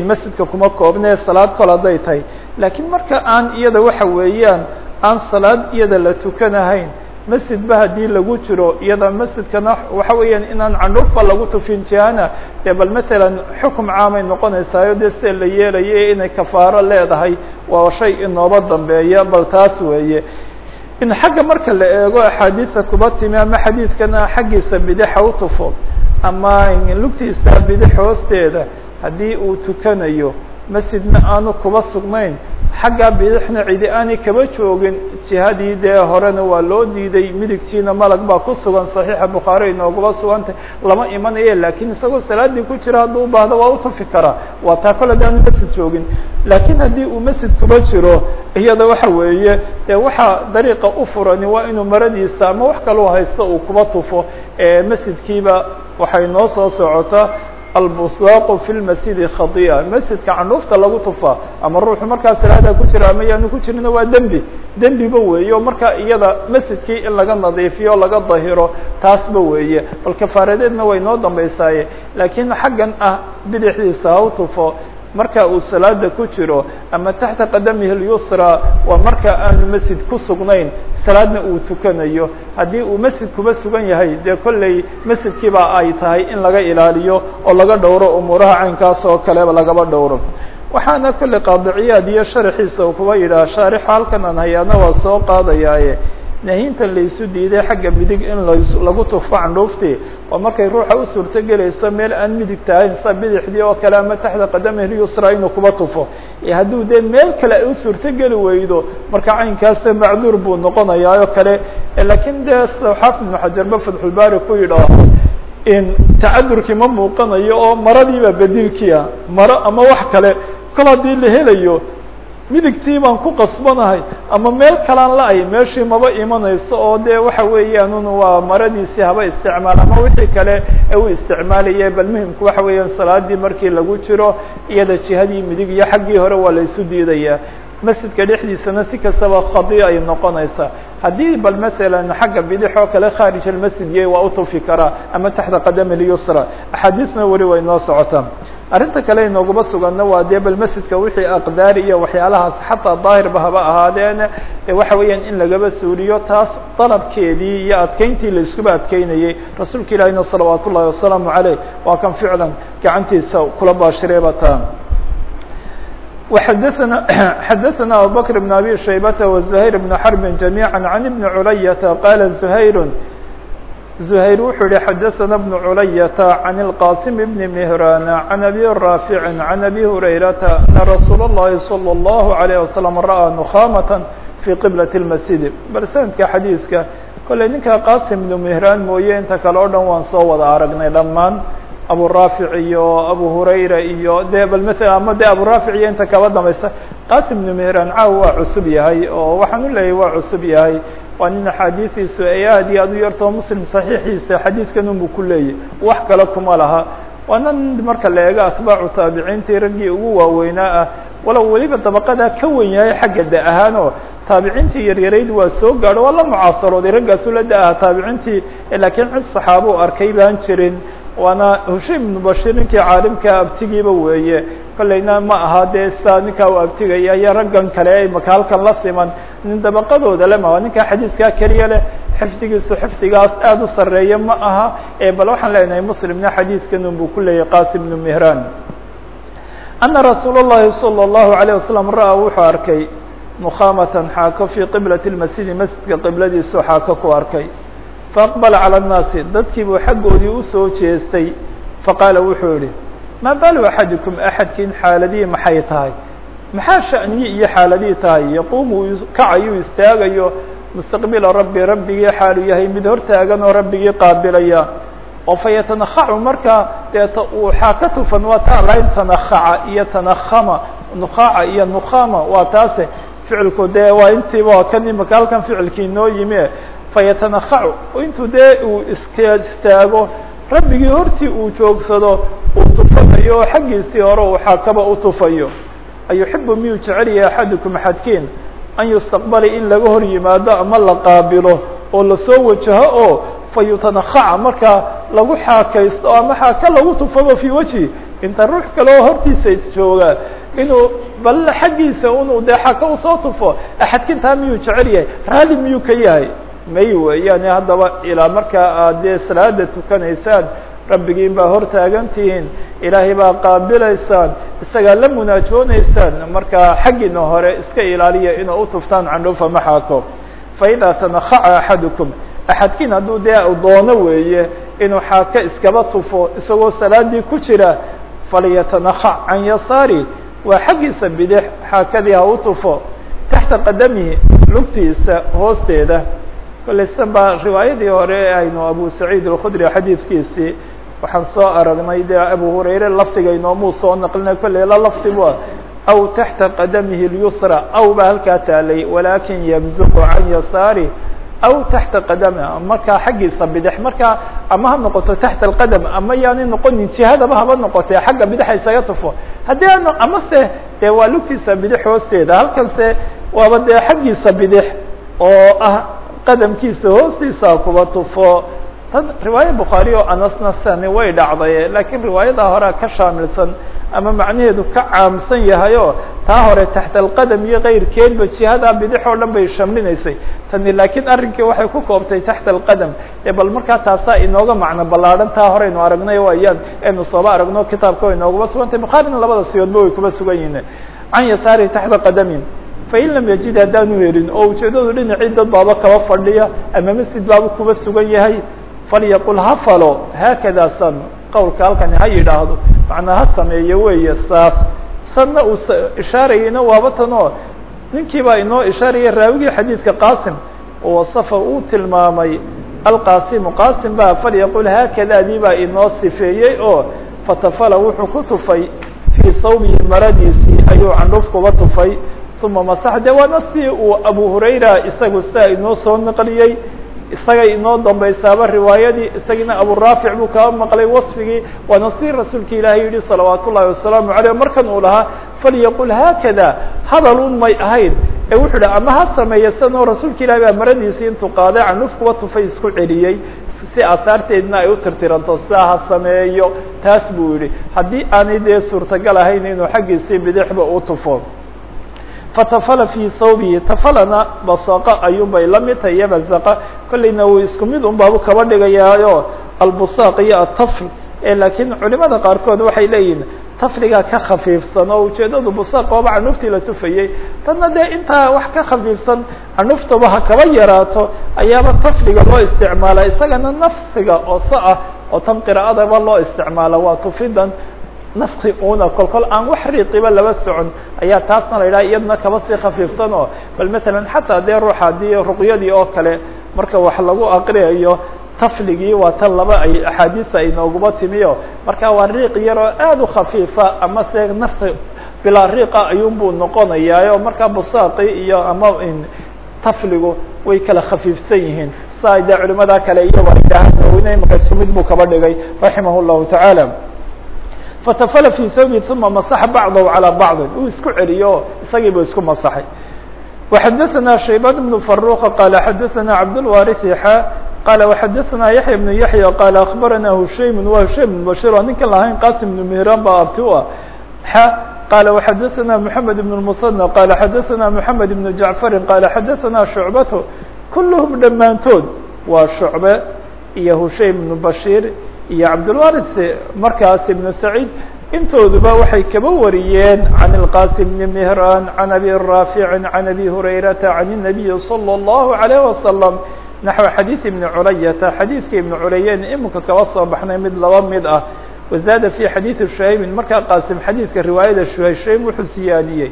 masjidka kuma koobnee salaad kol hadday tahay. Laakiin marka aan iyada waxa weeyaan aan salaad iyada la tukanahayn masjidba haddii lagu jiro iyada masjidkana waxa weeyaan inaan candhuufba lagu tufin jihana dee bal matalan xukum caamay noqonaysaayo dee sida la yeelayo inay kafaaro leedahay waa shay inooba dambeeya bal taas weeye. In xagga marka la eego axaadiisa kuba timi ama xadiidkana xaggiisa bidixa utufo ama lugtiisa bidix hoosteeda haddii uu tukanayo masjidna aanu kuba sugnayn xaggaa bidixna cidi aanay kaba joogin. Jihadii dee horena waa loo diiday midigtiina malag baa ku sugan saxiixa bukhaari inoogaba sugantay lama imanaye laakiin isagoo salaadii ku jira hadduu u baahdo waa utufi karaa. Waa taa kole de aanu masjid joogin. Laakiin haddii uu masjid kuba jiro iyada waxa weeye dee waxaa dariiqa u furani waa inuu maradiisa ama wax kaloo haysta uu kuba tufo. Masjidkiiba waxay noo soo socotaa albusaaqu fi lmasjidi khadi'a masjidka candhuufta lagu tufaa. Ama ruuxu markaa salaada ku jira ama yaanu ku jirina waa dembi. Dembiba weeye o markaa iyada masjidkii in laga nadiifiyo laga dahiro taasba weeye. Bal kafaaradeedna way noo dambaysaaye. Laakiin xaggan ah bidixdiisa ha u tufo marka uu salaada ku jiro ama taxta qadamihi اlyusra waa marka aanu masjid ku sugnayn salaadna uu tukanayo. Haddii uu masjid kuba sugan yahay dee kolley masjidkiiba ay tahay in laga ilaaliyo oo laga dhowro umuuraha caynkaas oo kaleba lagaba dhowro. Waxaana kolley qaadiciyaad iyo sharxiisa uu kuba yidhaha shaarixu halkan aan hayaana waa soo qaadayaaye nahintan laysu diiday xagga midig in lagu tufo candhuuftii oo markay ruuxa u suurto meel aan midig tahayn sa bidixdii oo kale ama taxta qadamihi lyusra inuu kuba tufo. Hadduu dee meel kale u suurto weydo marka caynkaasa macduur buu noqonayaa oo kale lakiin dee xaafid ibnu xajarba fatxulbaari ku yidhaaho in tacadurkii ma muuqanayo oo maradiiba bedilkiia maro ama wax kale kol haddii la helayo midigtii baan ku qasbanahay ama meel kalaan la-ay meeshii maba imanayso oo dee waxa weeyaan un waa maradiisii haba isticmaal ama wixii kale u isticmaalaya bal muhimku waxa weeyaan salaadii markii lagu jiro iyada jihadii midig iyo xaggii hore waa la isu diidaya. Masjidka dhexdiisana si kastaba khadi ay noqonaysaa haddii bal masalan xagga bidix oo kale khaarij almasjid yay waa utufi karaa ama taxta qadami lyusra axaadiisna weli way noo socotaa arrinta kale inooguma suganna waa dee bal masjidka wixii aqdaari iyo waxyaalahaas xataa daahirba haba ahaadeen waxa weeyaan in lagaba suuliyo taas dalabkeedii iyo adkeyntii la iskuba adkeynayey rasuulka ilaahina salawaat ullahi wasalaamu caleyh waa kan ficlan gacantiisa kula baashireeba taa وxdثna xdثna abubكر بن أbي شhaybة وزهير بن حرب جميعا عن بن عlyة qال زهير زهير wuxuu yihi xdثna بن عlyة عن القاسم بن مهران عن أbي رافع عن أbي هريرة أن رsuuل اللhi صلى الله عليه وسلم رأى نخامة في qبلة المسجد bal سندka xadيiثka koley ninka qاsim بن مهrان mooye inta kale o dhan waan soo wada aragnay dhamaan abu raafic iyo abu hurayra iyo de bal mala ama de abu raafic iyo inta kaba dambaysa qasim ibnu mehran caaw waa cusub yahay oo waxaan u leeyahay waa cusub yahay. Waa nin axaadiistiisu ay aad iyo aad u yartoo muslim saxiixiisa xadiidkan unbu ku leeyahy wax kale kuma laha. Waana marka la eego atbaacu taabiciintii raggii ugu waaweynaa ah walow weliba dabaqadaa ka wen yahay xagga da ahaan oo taabiciintii yaryarayd waa soo gaadho waa la mucaasarooday raggaasu la da aha taabiciintii laakiin cid saxaaba arkay baan jirin waana hushaym ibnu bashir ninkii caalimka abtigiiba weeye kollayna ma aha dee sidaa ninkaa u abtigaya iyo raggan kale ay maka halkan la siman nin dabaqadooda le ma ninkaa xadiiskaa keliya leh xifdigiisu xifdigaas aada u sarreeya ma aha bal waxaan leenahay muslimna xadiidkan unbuu ku leeyahay qasim ibnu mihran ana rasuul الlahi salى الlahu عalيه wasalam ra-a wuxuu arkay mukhamatan xaako fii qiblati اlmasjidi masjidka qibladiisu xaako ku arkay faaqbala calى الnaasi dadkii buu xaggoodii usoo jeestay faqaala wuxuu yihi maa balu axadikum axadkiin xaaladihii maxay tahay maxaa sha'niyi iyo xaaladihii tahay yaquumu kacayu istaagayo mustaqbila rabbi rabbigii xaalu yahay mid hortaagan oo rabbigii qaabilaya oo fa yatanakacu markaa deeta uu xaa ka tufan waa taa lahayn tanakaca iyo tanakama nukaaca iyo nukama waa taase ficilku dee waa intiiba kan imika halkan ficilkii inoo yimi fayatanakacu intuu dee uu iska istaago rabbigii hortii uu joogsado uu tufanayo oo xaggiisii hore uu xaakaba u tufayo. Ayuxibu miyuu jecel yahay axadukum axadkiin? An yustaqbala in laga hor yimaado ama la qaabilo oo la soo wajaho oo fayutanakaca markaa lagu xaakaysto ama xaaka lagu tufado fii wejhi inta ruux kale hortiisa jooga inuu bal xaggiisa unu dee xaaka u soo tufo axadkintaa miyuu jecel yahay? Raali miyuu ka yahay may weeyaane haddaba ilaa markaa aad dee salaada tukanaysaan rabbigiin baa hor taagan ilaahay baa qaabilaysaan isagaa la munaajoonaysaan markaa xaggiina hore iska ilaaliya inuu utuftaan candhuufa maxaako faidaa tanakaca axadukum axadkiin hadduu dee doono weeye inuu xaaka iskaba tufo isagoo salaadii ku jira falyatanakac can yasaari waa xaggiisa bidix xaakadii ha u tufo. Taxta qadamihi lugtiisa hoosteeda kolley sidan baa riwaayadii hore aynu abu saciid alkhudri xadiidkiisii waxaan soo aragnay dee abu hurayre lafdiga inoomuu soo naqlinay kolley la lafdigu aw taxta qadamihi اlyusra aw baa halkaa taalay walakin yabzuqu can yasaari aw taxta qadami markaa xaggiisa bidix markaa ama ha noqoto taxta alqadam ama yaani noqonin jihadaba haba noqotee xagga bidixa isaga tufo. Haddii aan ama se dee waa lugtiisa bidix hoosteeda halkanse waaba dee xaggiisa bidix oo ah qadamkiisa hoostiisa kuba tufo. Tan riwaaya bukhaari oo anasna sani way dhacday lakiin riwaayada horea ka shaamilsan ama macnaheedu ka caamsan yahay oo taa hore taxta alqadam iyo kayrkeedba jihadaa bidix oo dhan bay shamlinaysay tani laakiin arrinkii waxay ku koobtay taxta alqadam ee bal markaa taasaa inooga macno ballaadhan taa horeynu aragnay ayaan aynu sooba aragno kitaabka way inoogaba sugantay. Bukhaarina labada siyoodba way kuba sugan yihiin. Can yasaari taxta qadamin fain lam yajid haddaanu helin oo ujeedadu dhinacii dad baaba kaba fadhiya ama masjid baaba kuba sugan yahay falyaqul ha falo haakada san qowlka halkani ha yidhaahdo macnaa ha sameeyo weeye saas sanna uu ishaarayeyna waaba ninkii baa inoo ishaaraya raawigii xadiidka qaasim oo wasafa uu tilmaamay alqaasimu qaasim baa falyaqul haakadaadii baa inoo sifeeyey oo fatafala wuxuu ku tufay fii sawbihi maradiisii ayuu candhuf tufay uma masax de waana si uu abu hurayra isagu sidaa inoo soo naqliyey isagay inoo dambaysaaba riwaayadii isagiina aburaafic buu kaa maqlay wasfigii waana si rasuulka ilaahay yihi salawaat ullahi wasalaamu aleyh markan uu lahaa falyaqul haakada hadalun may ahayd ee wuxuu dhi ama ha sameeya sanoo rasuulka ilahi baa maradiisii intuu qaaday canuf kuwa tufay isku celiyey si asaarteedna ay u tirtiranto sidaa ha sameeyo taas buu yihi haddii aanay dee suurtagal ahayn inuu xaggiisii bidixba u tufo fatafala fii thawbihi tafalana basaqa ayuunbay la mid tahay iyo bazaqa kollayna uu isku mid un baabu kaba dhigayaayo albusaaq iyo atafl laakiin culimada qaarkood waxay leeyihiin tafliga ka khafiifsan oo ujeedadu busaaq ooba canuftii la tufayey tanna dee intaa wax ka khafiifsan canuftaba ha kaba yaraato ayaaba tafliga loo isticmaala isagana nafsiga oo sa ah oo tan qira'adaba loo isticmaala waa tufidan nafsi una kol kol aan wax riiqiba laba socon ayaa taasna la yidhaha iyadna kaba sii khafiifsan oo bal matalan xataa dee ruux haddii ruqyadii oo kale marka wax lagu aqriyayo tafligii waa tan laba ay axaadiisa inooguba timiyo. Marka waa riiq yar oo aad u khafiifa ama se nafsi bilaa riiqa ayuunbuu noqonayaayo. Markaa busaaqi iyo ama tafligu way kala khafiifsan yihiin. Saa dee culimada kale iyago ay dhahaan imaka isku mid buu kaba dhigay raximah llahu tacaala fatafala fi thawbi uma masaxa bacdahu calى bacdi uu isku celiyo isagii buu isku masaxay وxadaثna shaybان بن فaruq qal xadaثna cabdالwariث xa qala وxadaثna yaحya بن yaحya qal aخbarana hushaym wa hushaym بن bashir oo ninkan lahayn qasim بن mihran ba abti u ah xa qala وxadaثna mحamed بن المثنى qala xadaثna mحamed بن jaعفari qala xadaثna شhucbat kulhm dhammaantood waa shucbe iyo hushaym بن bashir iyo cabdالwariث markaas iبn سacيid intooduba waxay kaba wariyeen can الqasim بn mهran can abi raafici can abi hurayrata can الnabiyi slى الlahu عalيه wasalam naxو xadiiث ibni culayata xadiidka ibni culayen imika kaba soo baxnay mid laba mid ah wazaada fi xadiiثi shaymin markaa qaasim xadiidka riwaayada shaym wuxuu siyaadiyey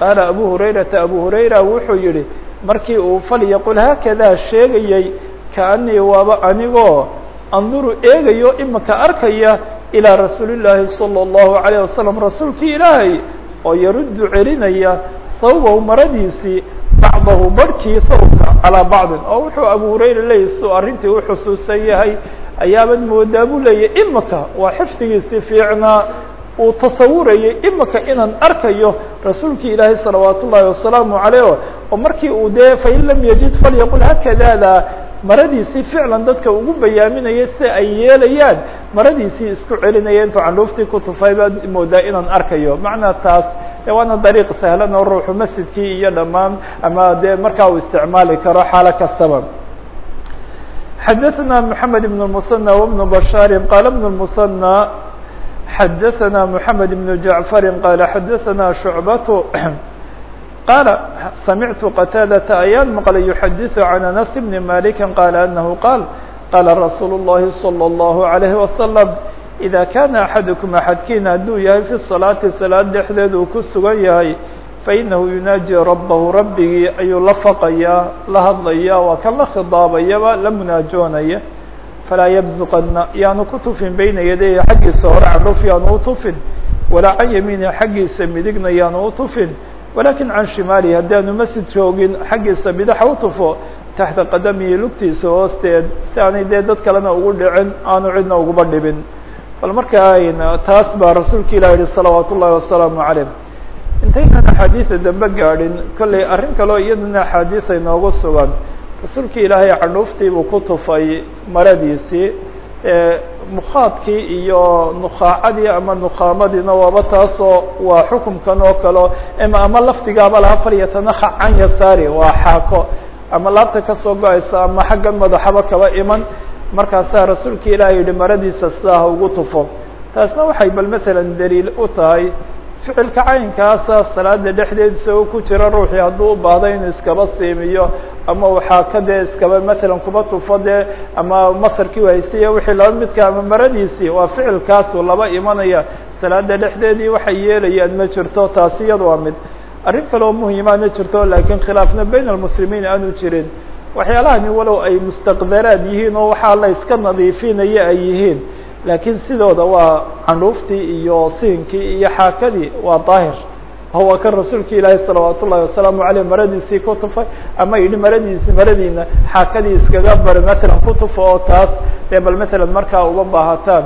qaala abu hurayrata abu hurayra wuxuu yihi markii uu falyaqul haakada sheegayey kaanii waaba anigoo anduru eegayo imika arkaya ilىa rasuuli الlaahi salى الlahu عalيه wasalam rasuulkii ilaahay oo yaruddu celinaya sawbahu maradiisii bacdahu barhkii sawbka calىa bacdin oo wuxuu abu hurayra leeyay siduu arrintii u xusuusan yahay ayaabad moodaa buu leeyahy imika waa xifdigiisii fiicnaa uu tasawurayay imika inaan arkayo rasuulkii ilaahay salawaat ullaahi wasalaamu عaleyh oo markii uu dee fain lam yajid falyaqul hakadaada maradiisii ficlan dadka ugu bayaaminayay si ay yeelayaan maradiisii isku celinaya intuu candhuuftii ku tufay baad moodaa inaan arkayo macnaa taas waana dariiq sahlan oo ruuxu masjidkii iyo dhammaan ama dee markaa uu isticmaali karo xaalo kastaba xadaثna mحamed بن المثنى وبن bشhاr qال بن المثنى xadaثna mحamed بن جaعفر qال xadaثna شhuعبة qال samictu qتاadةa ayaan maqlay يxadiث عan أنس بن مالك qال أنه qاal qاla رasuul الlahi صلى الله عليه وسلم إذا kana أحadكم أxadkiina hadduu yahay في الصلاaةi saلاad dhexdeed uu ku sugan yahay fainahu yunaaji rabbahu rabbigii ayuu la faqayaa la hadlaya waa kan la khidaabayaba la munaajoonaya falaa yabzuqana yaanu ku tufin beyna yadayhi xaggiisa hore candhuf yaanu u tufin walaa can yamiinihi xaggiisa midigna yaanu u tufin walakin can shimaalihi haddaanu masjid joogin xaggiisa bidaxa u tufo taxta qadamihi lugtiisa hoosteed si aanay dee dad kalena ugu dhicin aanu cidna uguba dhibin bal markaa taas baa rasuulka ilah yihi salawaat ullahi wasalaamu calayh. Intaynan axaadiida dambe gaadhin kollay arrin kaleo iyadana axaadiisa inoogu sugan. Rasuulka ilaahay candhuuftii buu ku tufay maradiisii mukhaadkii iyo nukhaacadii ama nukhaamadiina waaba taasoo waa xukumkan oo kale m ama laftigaaba laha falyatanaha can yasaari waa xaako ama laabta ka soo go'aysa ama xaggan madaxaba kaba iman markaasaa rasuulka ilaahay yihi maradiisa sidaa ha ugu tufo taasna waxay bal masalan daliil u tahay ficilka caynkaasa salaada dhexdeed isagoo ku jira ruuxii hadduu u baahdo inuu iskaba siimiyo ama waxaa ka dee iskaba matalan kuba tufo dee ama masarkii haystay wixii laba midka ama maradiisii waa ficilkaasu laba imanaya salaada dhexdeedii waxay yeelayaan ma jirto taasi iyada waa mid. Arrin kaleo muhimaa ma jirto laakiin khilaafna bayn almuslimiin aanu jirin. Waxyaalahani walow ay mustaqdaraad yihiin oo waxaa la iska nadiifinaya ay yihiin laakiin sidooda waa candhuuftii iyo siinkii iyo xaakadii waa daahir. Waa kan rasuulka ilaahi salawaat ullahi wasalaamu aleyh maradiisii ku tufay ama yidhi maradiisi maradiina xaakadii iskaga bari matalan ku tufa oo taas dee bal matalan markaa uga baahataan.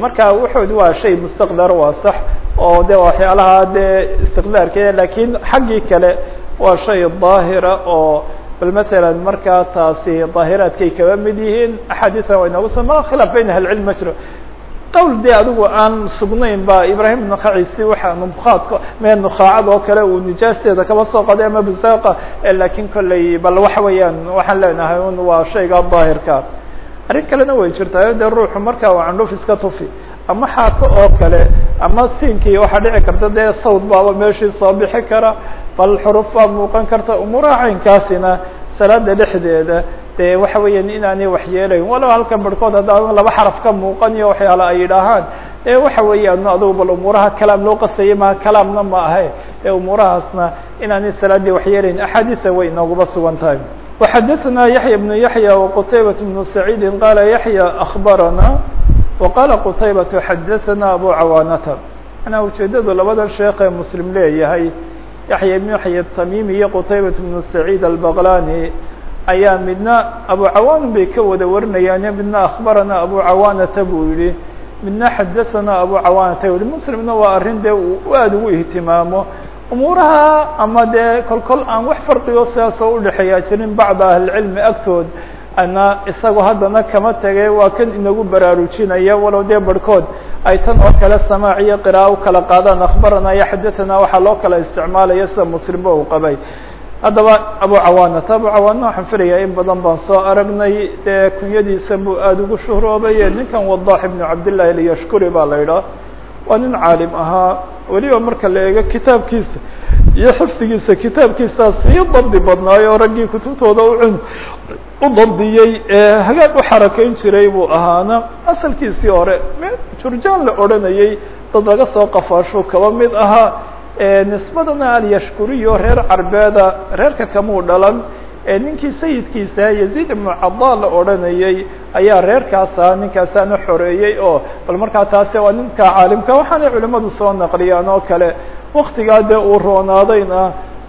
Marka wuxoodi waa shay mustaqdar waa sax oo de waxyaalaha dee istiqdaarkeeda lakiin xaggii kale waa shay daahira oo bal matalan markaa taasi daahiraadkay kaba mid yihiin axaadiian waa inoogu sama khilaaf bayn ahlicilm ma jiro qowl dee adigu aan sugnayn ba ibrahim nakaciisi waxa nukaadka me nukaacad oo kale uu nijaasteeda kaba soo qaday ama bisaaqa laakiin kolley bal waxa weeyaan waxaan leenahay un waa shayga daahirka arrin kalena way jirtaa dee ruuxu markaa waa candhuf iska tufi ama xaako oo kale ama siinkii waxaa dhici karta dee sawd baaba meeshii soo bixi kara bal xuruf baa muuqan karta umuuraha caynkaasina salaada dhexdeeda dee waxa weeyaan inaanay waxyeelayn walow halkan barhkood haddaa laba xaraf ka muuqan iyo waxyaala ay yidhaahaan e waxa weeyaan adugu bal umuuraha kalaam loo qastayay maha kalaamna ma ahe ee umuurahaasna inaanay salaadii waxyeelayn axaadiisa way inooguba sugan tahay وxadثna yaحyى بن yaحyى وqتayبة بن سعيid qala yaحyى أخbarana وqala qتaybaة xadثna abu cawaanata manaa ujeedadu labadan sheekh ee mslim leeyahay yaحya بن yaحya الtamimi iyo qتaybaة بن سعيid البqlani ayaa midna abu cawaan bay ka wada warinayaan midna أخbarana abu cawaanata buu yihi midna xadثna abu cawaanata yihi mslimna waa arrin dee uu aad ugu ihtimaamo umuuraha ama dee kol kol aan wax farqigo sidaasoo udhexeeyaa jirin bacda ahlicilmi agtood ana isagu haddana kama tegay waa kan inagu baraarujinaya walow dee barhkood ay tan oo kale samaac iyo qira'a u kala qaadaan akhbarana iyo xadathana waxaa loo kala isticmaalaya sida muslimba uu qabay haddaba abu cawaanata abu cawaana waxaan filayaa in badan baan soo aragnay dee kunyadiisa buu aada ugu shuhroobaye ninkan wadax ibnu cabdillahi alyashkuri baa la yidhaah waa nin caalim ahaa weliba marka la eego kitaabkiisa iyo xifdigiisa kitaabkiisaa sii dabdi badnaayo raggii kutubtooda ucun u dabdiyey ee hagaag u xarakeyn jiray buu ahaana. Asalkiisii hore jurjaan la odhanayay dad laga soo qafaasho kaba mid ahaa nisbadana alyashkuriyo reer carbeeda reerka kamuu dhalan ninkii sayidkiisa yaziid ibnu cada la odhanayay ayaa reerkaasa ninkaasaana xoreeyey oo bal markaa taasi waa ninka caalimka waxaanay culimadu soo naqliyaan oo kale. Waktigaa dee uu roonaadayna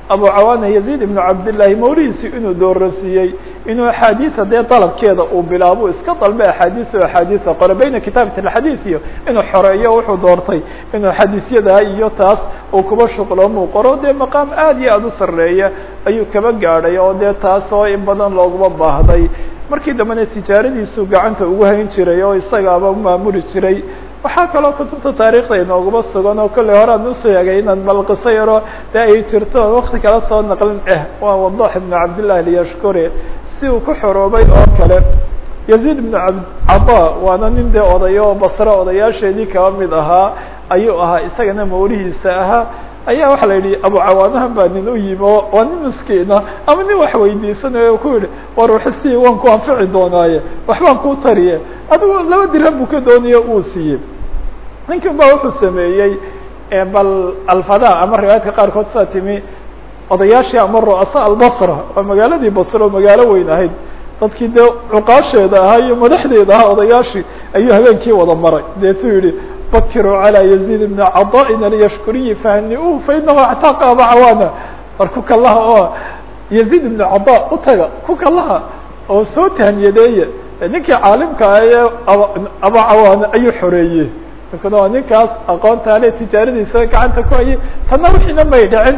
abu cawaana yaziid ibnu cabdillahi mawlihiisi inuu doorasiiyey inuu axaadiida dee dalabkeeda uu bilaabo iska dalbe axaadiis o axaadiisa qore bayna kitaabat alxadiid iyo inuu xoreeyo wuxuu doortay inuu xadiisyada iyo taas uu kuba shuqloomuu qoro dee maqaam aad iyo aada u sarreeya ayuu kaba gaadhay oo dee taas oo in badan looguma baahday. Markii dambena tijaaradiisuu gacanta ugu hayn jiray oo isagaaba maamuli jiray waxaa kaloo kutubta taarikhda inooguma sugan oo kolley hore aan u soo egay inaan balqiso yaro dee ay jirto wakti kala soo naqlin. Eh waa wadax ibnu cabdillahi alyashkuri si uu ku xoroobay oo kale. Yaziid ibnu cada waana nin dee odayo basre odayaasheedii kaba mid ahaa ayuu ahaa isagana mawlihiisa ahaa ayaa waxaa la yidhi abu cawaanahan baa nin u yimi oo waa nin miskiina ama nin wax weydiisanayo o ku yihi war waxisii waan ku anfici doonaaye waxbaan kuu tariye. Adigu laba dirham buu ka doonayo uu siiyey. Ninkan baa wuxuu sameeyey bal alfada ama riwaayadka qaarkood saa timi odayaashii ama ru'asa albasra waa magaaladii basra oo magaalo weyn ahayd. Dadkii dee cuqaasheeda ahaa iyo madaxdeeda ahaa odayaashii ayuu habeenkii wada maray. Deetuu yihi bakiruu calى yaziid ibni cadaain alyashkuriyi fahani-uhu fainahu actaaqa aba cawaana war ku kalaha oo yaziid ibnu cada u taga ku kalaha oo soo tahniyadeeye ninkii caalimka ah ee aba cawaana ayuu xoreeyey ninkuna waa ninkaas aqoontaale tijaaradiisa gacanta ku hayay tanna wixiina may dhicin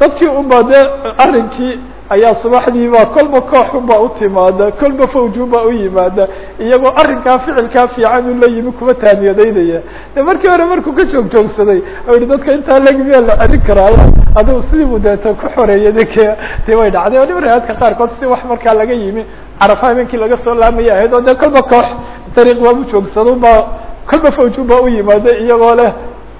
dadkii unbaa dee arrinkii ayaa subaxdiiba kolba kooxunbaa u timaada kolba fawjunbaa u yimaada iyagoo arrinkaa ficilkaa fiican u la yimi kuma taaniyadaynaya de markii hore markuu ka joog joogsaday o yihi dadka intaa legmiya la celin karaayo adigu sidii buu deeta ku xoreeyay ninki dee way dhacday waliba riwaayadka qaarkood si wax markaa laga yimi carafa habeenkii laga soo laamaya ahayd oo dee kolba koox dariiq baa u joogsado baa kolba fawjun baa u yimaada iyagoo leh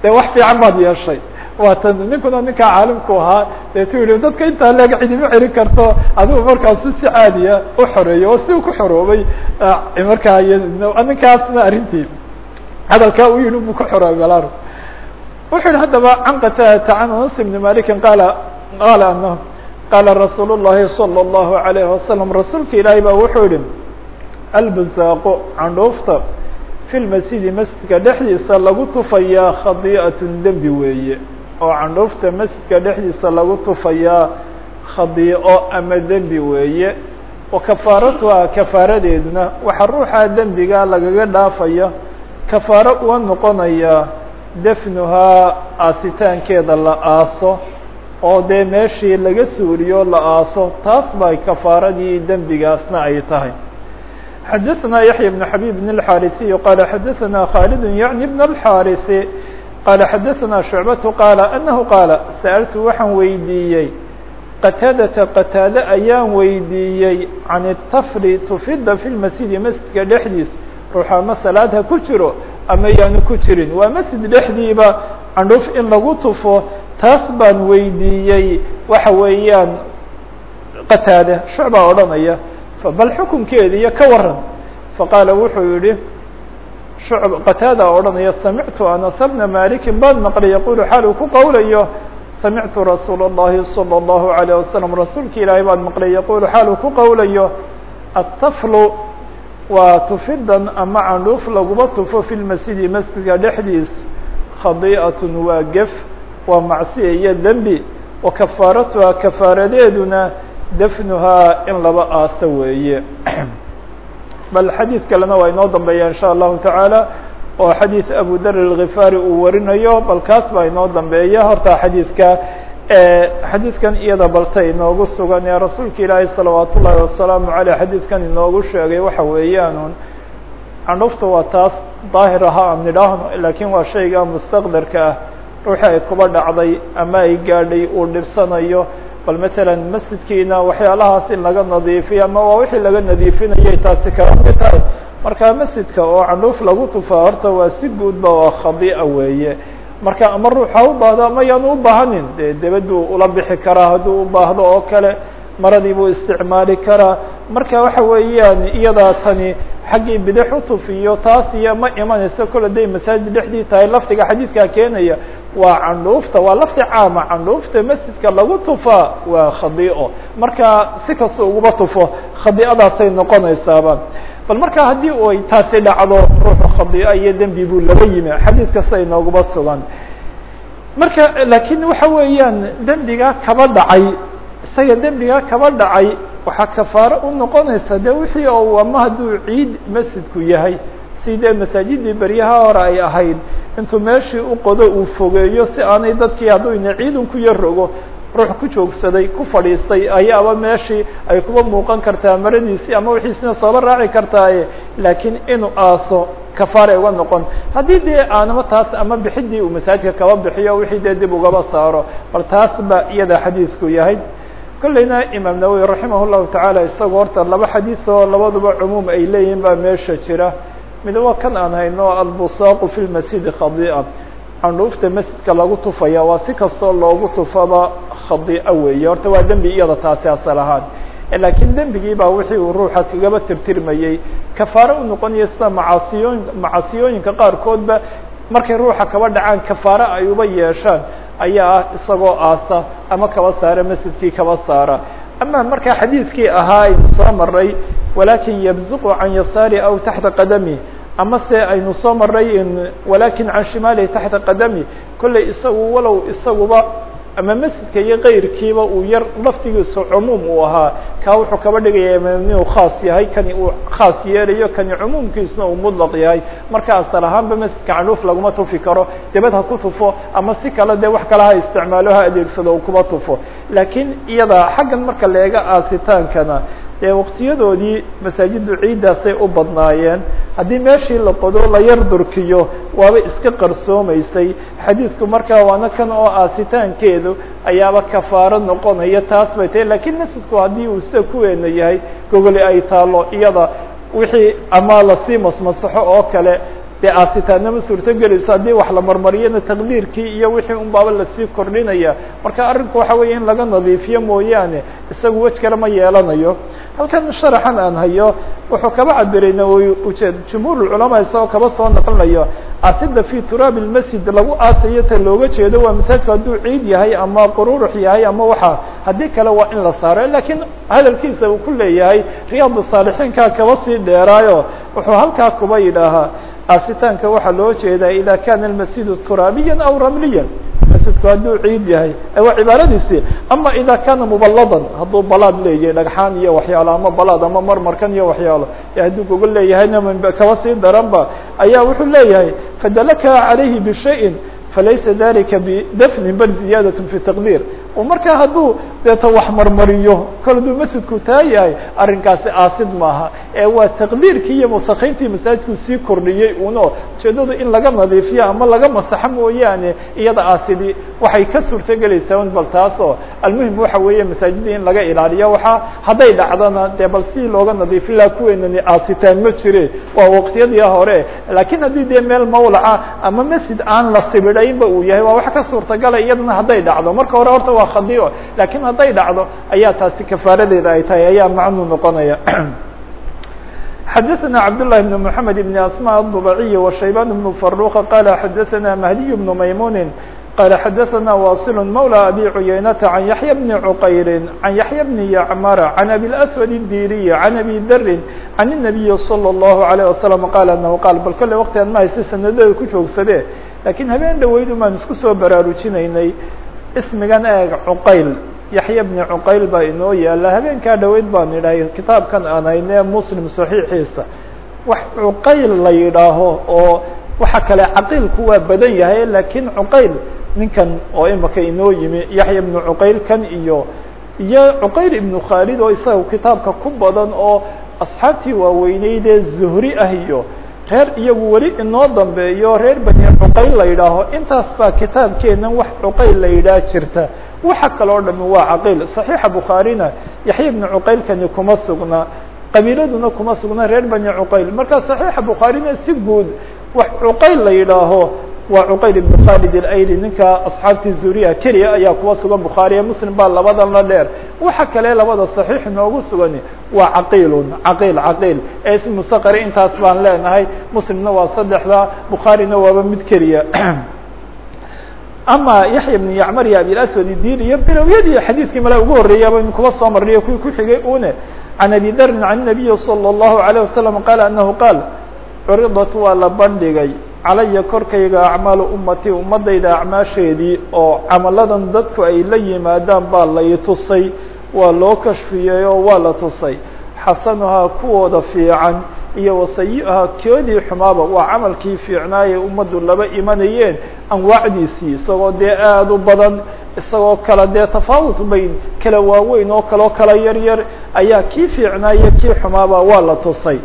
dee wax fiican baad yeeshay waa tan ninkuna ninkaa caalimku ahaa deetu yihi dadka intaa leeg cidima celin karto adigu markaasu si caadiya u xoreeyo oo si u ku xoroobay markaa ninkaasna arrintii hadalkaa u yihi bu ku xoroobay balaro wuxuu yihi haddaba can qataadata can anas ibni malikin qaala qaala anahu qaala rasuul الlahi salى الlahu عalayه wasalam rasuulka ilaahay baa wuxuu yihi albusaaqo candhuufta fi lmasjidi masjidka dhexdiisa lagu tufayaa khadii'atun dembi weeye oo candhuufta masjidka dhexdiisa lagu tufayaa khadii'o ama dembi weeye wa kafaaratuha kafaaradeeduna waxaa ruuxa dembiga lagaga dhaafaya kafaaro uga noqonaya defnuhaa aasitaankeeda la aaso oo dee meeshii laga suuriyo la aaso taas bay kafaaradii dembigaasna ay tahay xadaثna yaحya بن xabيb بن الxاriثي qala xadaثna khالد yaعnي بن الxاriث qala xadaثna شhuعbaة qala أnahu qaala sأltu waxaan weydiiyey qataadata qataade ayaan weydiiyey can الtafri tufida fi lmasjidi masjidka dhexdiis ruuxa ama salaad ha ku jiro ama yaanu ku jirin waa masjid dhexdiiba candhuf in lagu tufo taas baan weydiiyey waxa weeyaan qataade shucbaa odhanaya bal xukunkeeda iyo ka waran faqaala wuxuu yihi shucb qataada odhanaya samictu anas bna malikin baan maqlay yaqulu xaal uu ku qowlayo samictu rasuul الlahi salى الlahu عalيه wasalam rasuulka ilaahay baan maqlay yaqulu xaal uu ku qowlayo ataflu waa tufidan ama candhuuf laguma tufo fi lmasjidi masjidka dhexdiis khadii'at waa gef waa macsiya iyo dembi wa kafaaratuha kafaaradeeduna dafnuhaa in laba aaso weeye bal xadiid kalena waa inoo dambeeya in sha allahu tacaala oo xadiid abu dar الغifaari uu warinayo bal kaas baa inoo dambeeya horta xadiidka xadiidkan iyada balta inoogu sugan ee rasuulka ilaahay salawaat ullaahi wasalaamu aleyh xadiidkan inoogu sheegay waxa weeyaan candhufta waa taas daahir aha aan nidhaahno lakin waa shayga mustaqdarka ah ruuxi ay kuba dhacday ama ay gaadhay uu dhibsanayo bal matalan masjidkiina waxyaalahaas in laga nadiifiyo ama waa wixii laga nadiifinayay taasi kala mid tahay marka masjidka oo candhuuf lagu tufaa horta waa si guudba waa khadii'a weeye. Marka ama ruux ha u baahdo ama yaanu u baahanin dee debaduu ula bixi karaa hadduu u baahdo oo kale maradii isticmaali karaa marka waxa weeyaan iyadaa tani xaggii bidix u tufiyo taas iyo ma imanayso kol haday masaajid dhexdii tahay lafdiga xadiidkaa keenaya waa candhuufta waa lafdi caama candhuufta masjidka lagu tufaa waa khadii'o. Marka si kasta uguma tufo khadii'adaasay noqonaysaaba bal marka haddii ay taasi dhacdo ruuxu khadii'o iyo dembi buu laba yimi xadiid kasta sugan. Marka laakiin waxa weeyaan dembigaa kaba dhacay isaga dembigaa kaba dhacay waxaa kafaaro u noqonaysa de wixii oo ama hadduu ciid masjidku yahay? Sidee masaajidii beryaha hore ay ahayd? Intuu meeshii u qodo uu fogeeyo si aanay dadkii hadduu ina ciidun ku yar rogo ruux ku joogsaday ku fadhiistay ayaaba meeshii ay kuba muuqan kartaa maradiisii ama wixiisina sooba raaci kartaaye. Laakiin inuu aaso kafaara uga noqon. Haddii dee aanama taas ama bixidii uu masaajidka kaba bixiyo wixii dee dib ugaba saaro. Bal taas ba iyada xadiidku yahay kolleyna imaam nawowi raximah llahu tacaala isagoo horta laba xadiis oo labaduba cumuum ay leeyihiin baa meesha jira. Mid waa kan aan hayno albusaaqu fi lmasjidi khadii'a candhuufta masjidka lagu tufaya waa si kastoo loogu tufaba khadii'o weeye. Horta waa dembi iyada taasi asal ahaan laakiin dembigii baa wixii uu ruuxa kagaba tirtirmayey kafaaro u noqonaya sida macaasiyooyin macasiyooyinka qaarkoodba markay ruuxa kaba dhacaan kafaaro ay uba yeeshaan ayaa ah isagoo aasa ama kaba saara masjidkii kaba saara. Ama markaa xadiidkii ahaa aynu soo maray walakin yabzuqu can yasaari aw taxta qadami. Ama se aynu soo maray walakin can shimaalihi taxta qadami kolley isagu walow isaguba ama masjidka iyo kayrkiiba uu yar laftigiisu cumuum uu ahaa. Kaa wuxuu kaba dhigaya inuu khaas yahay kani uu khaas yeelayo kani cumuumkiisna uu mudlaq yahay. Marka asal ahaanba masjidka candhuuf laguma tufi karo. Debad ha ku tufo ama si kale dee wax kale ha isticmaalo ha adeegsado uu kuba tufo. Laakiin iyada xaggan marka la eega aasitaankana dee waqtiyadoodii masaajidu ciiddaasay u badnaayeen haddii meeshii la qodo la yar durkiyo waaba iska qarsoomaysay. Xadiidku markaa waana kan oo aasitaankeedu ayaaba kafaaro noqonaya taas bay tahay lakiin masjidku haddii uu sida kuweena yahay gogoli ay taalo iyada wixii ama la sii masmasaxo oo kale dee aasitaanama suurto gelayso haddii wax la marmariyana taqdiirkii iyo wixii un la sii kordhinaya. Marka arrinku waxa weeye in laga nadiifiyo mooyaane isagu wej kale ma yeelanayo. Halkan sharaxan aan hayo wuxuu kaba cabiray nawowi ujeed jumhuur culamaa isagoo kaba soo naqlinayo asida fi turaab lmasjid lagu aasayo ta looga jeedo waa masaajidku hadduu ciid yahay ama qururux yahay ama waxa haddii kale waa in la saaro. Lakiin hadalkiisa uu ku leeyahay riyaad saalixiinkaa kaba sii dheeraayo. Wuxuu halkaa kuba yidhaahaa aasitaanka waxaa loo jeedaa ida kana almasjidu turaabiya aw ramliya masjidku hadduu ciid yahay waa cibaaradiisi. Ama ida kana mubaladan hadduu balaad leeyahay dhagxaan iyo waxyaalo ama balaad ama marmarkan iyo waxyaalo hadduu gogol leeyahayna kaba sii daranba ayaa wuxuu leeyahay fadalaka calayhi bishayin falaysa dalika bidafnin bal ziyaadaة fi taqdiir oo markaa hadduu deeta wax marmariyo kol hadduu masjidku taa yahay arrinkaasi aasid maaha. Ee waa taqdiirkii iyo musakayntii masaajidku sii kordhiyey uno ujeedadu in laga nadiifiyo ama laga masaxo mooyaane iyada aasidi waxay ka suurto gelaysaa un bal taasoo almuhim waxa weeye masaajidii in laga ilaaliyo waxaa hadday dhacdana dee bal si looga nadiifin laha kuweenani aasitaan ma jire waa waqtiyadii hore. Laakiin haddii dee meel mawlaca ama masjid aan la sibidhaynba uu yahay waa wax ka suurtagala iyadana hadday dhacdo. Marka hore horta waa khadiyo lakiin hadday dhacdo ayaa taasi kafaaradeeda ay tahay ayaa macnuu noqonaya xadaثna cabdاللahi بن محamed بن asmاء الضبaعي وشhaybان بن فaruq qala xadaثna mahdiي بن maymuni qala xadaثna waصل mولى abي cuyaynaةa عan yaحyى بن cqayri عan yaحyى بن yعmr عan abi الأswad الdiriي عan abi dri عan النabiyi slى الlaهu عalيه وasلم qal anhu qal bal kole wktigan ma hayse sanadeeda ku joogsade lakiin habeen dhaweydu maan isku soo baraarujinaynay ismigan eeg cuqayl. Yaxya bni cuqayl baa inoo yaalla habeenkaa dhaweyd baan idhahay kitaabkan aan haynee muslim saxiixiisa. Wax cuqayl la yidhaaho oo waxa kale caqiilku waa badan yahay lakiin cuqayl ninkan oo imaka inoo yimi yaxya bnu cuqayl kan iyo iyo cuqayl ibnu khaalid oo isaga kitaabka ku badan oo asxaabtii waaweyneydee zuhri ah iyo reer iyagu weli inoo dambeeyo reer bani cuqayl la yidhaaho. Intaas baa wax cuqayl la yidhaah jirta. Waxa kaloo dhami waa caqiil. صaxiixa bukhaarina yaxya ibnu cuqaylkani kuma sugna qabiiladuna kuma sugna reer bani cuqayl. Marka صaxiixa bukhaarina si guud wax cuqayl la yidhaaho waa cuqayl ibnu khalid اlayli ninka asxaabtii zuriya keliya ayaa kuwa sugan bukhaariya muslim baa labadan la dheer waxa kale labada صaxiix noogu sugani waa caqiilun caqiil caqiil ee ismu saqari intaas baan leenahay muslimna waa saddexda bukhaarina waaba mid keliya ama yaxya bn yacmar iyo abilaswad idin iyo bilowyadii xadiidkii male ugu horreeyay baynu kuba soo marnayo kuwii ku xigay une can abi darin can nabiyi salى الlahu عalيه wasalam qaala anahu qaal curidat waa la bandhigay calaya korkayga acmaalu ummati ummadayda acmaasheedii oo camaladan dadku ay la yimaadaan baa lai tusay waa loo kashfiyey oo waa la tusay. Xasanuhaa kuwooda fiican iyo wasayi-ahaa koodii xumaaba waa camalkii fiicnaayay ummaddu laba imanayeen anwaacdiisii isagoo dee aada u badan isagoo kala dee tafaawut bayn kala waaweyn oo kaleo kala yar yar ayaa kii fiicnaayo kii xumaaba waa la tusay.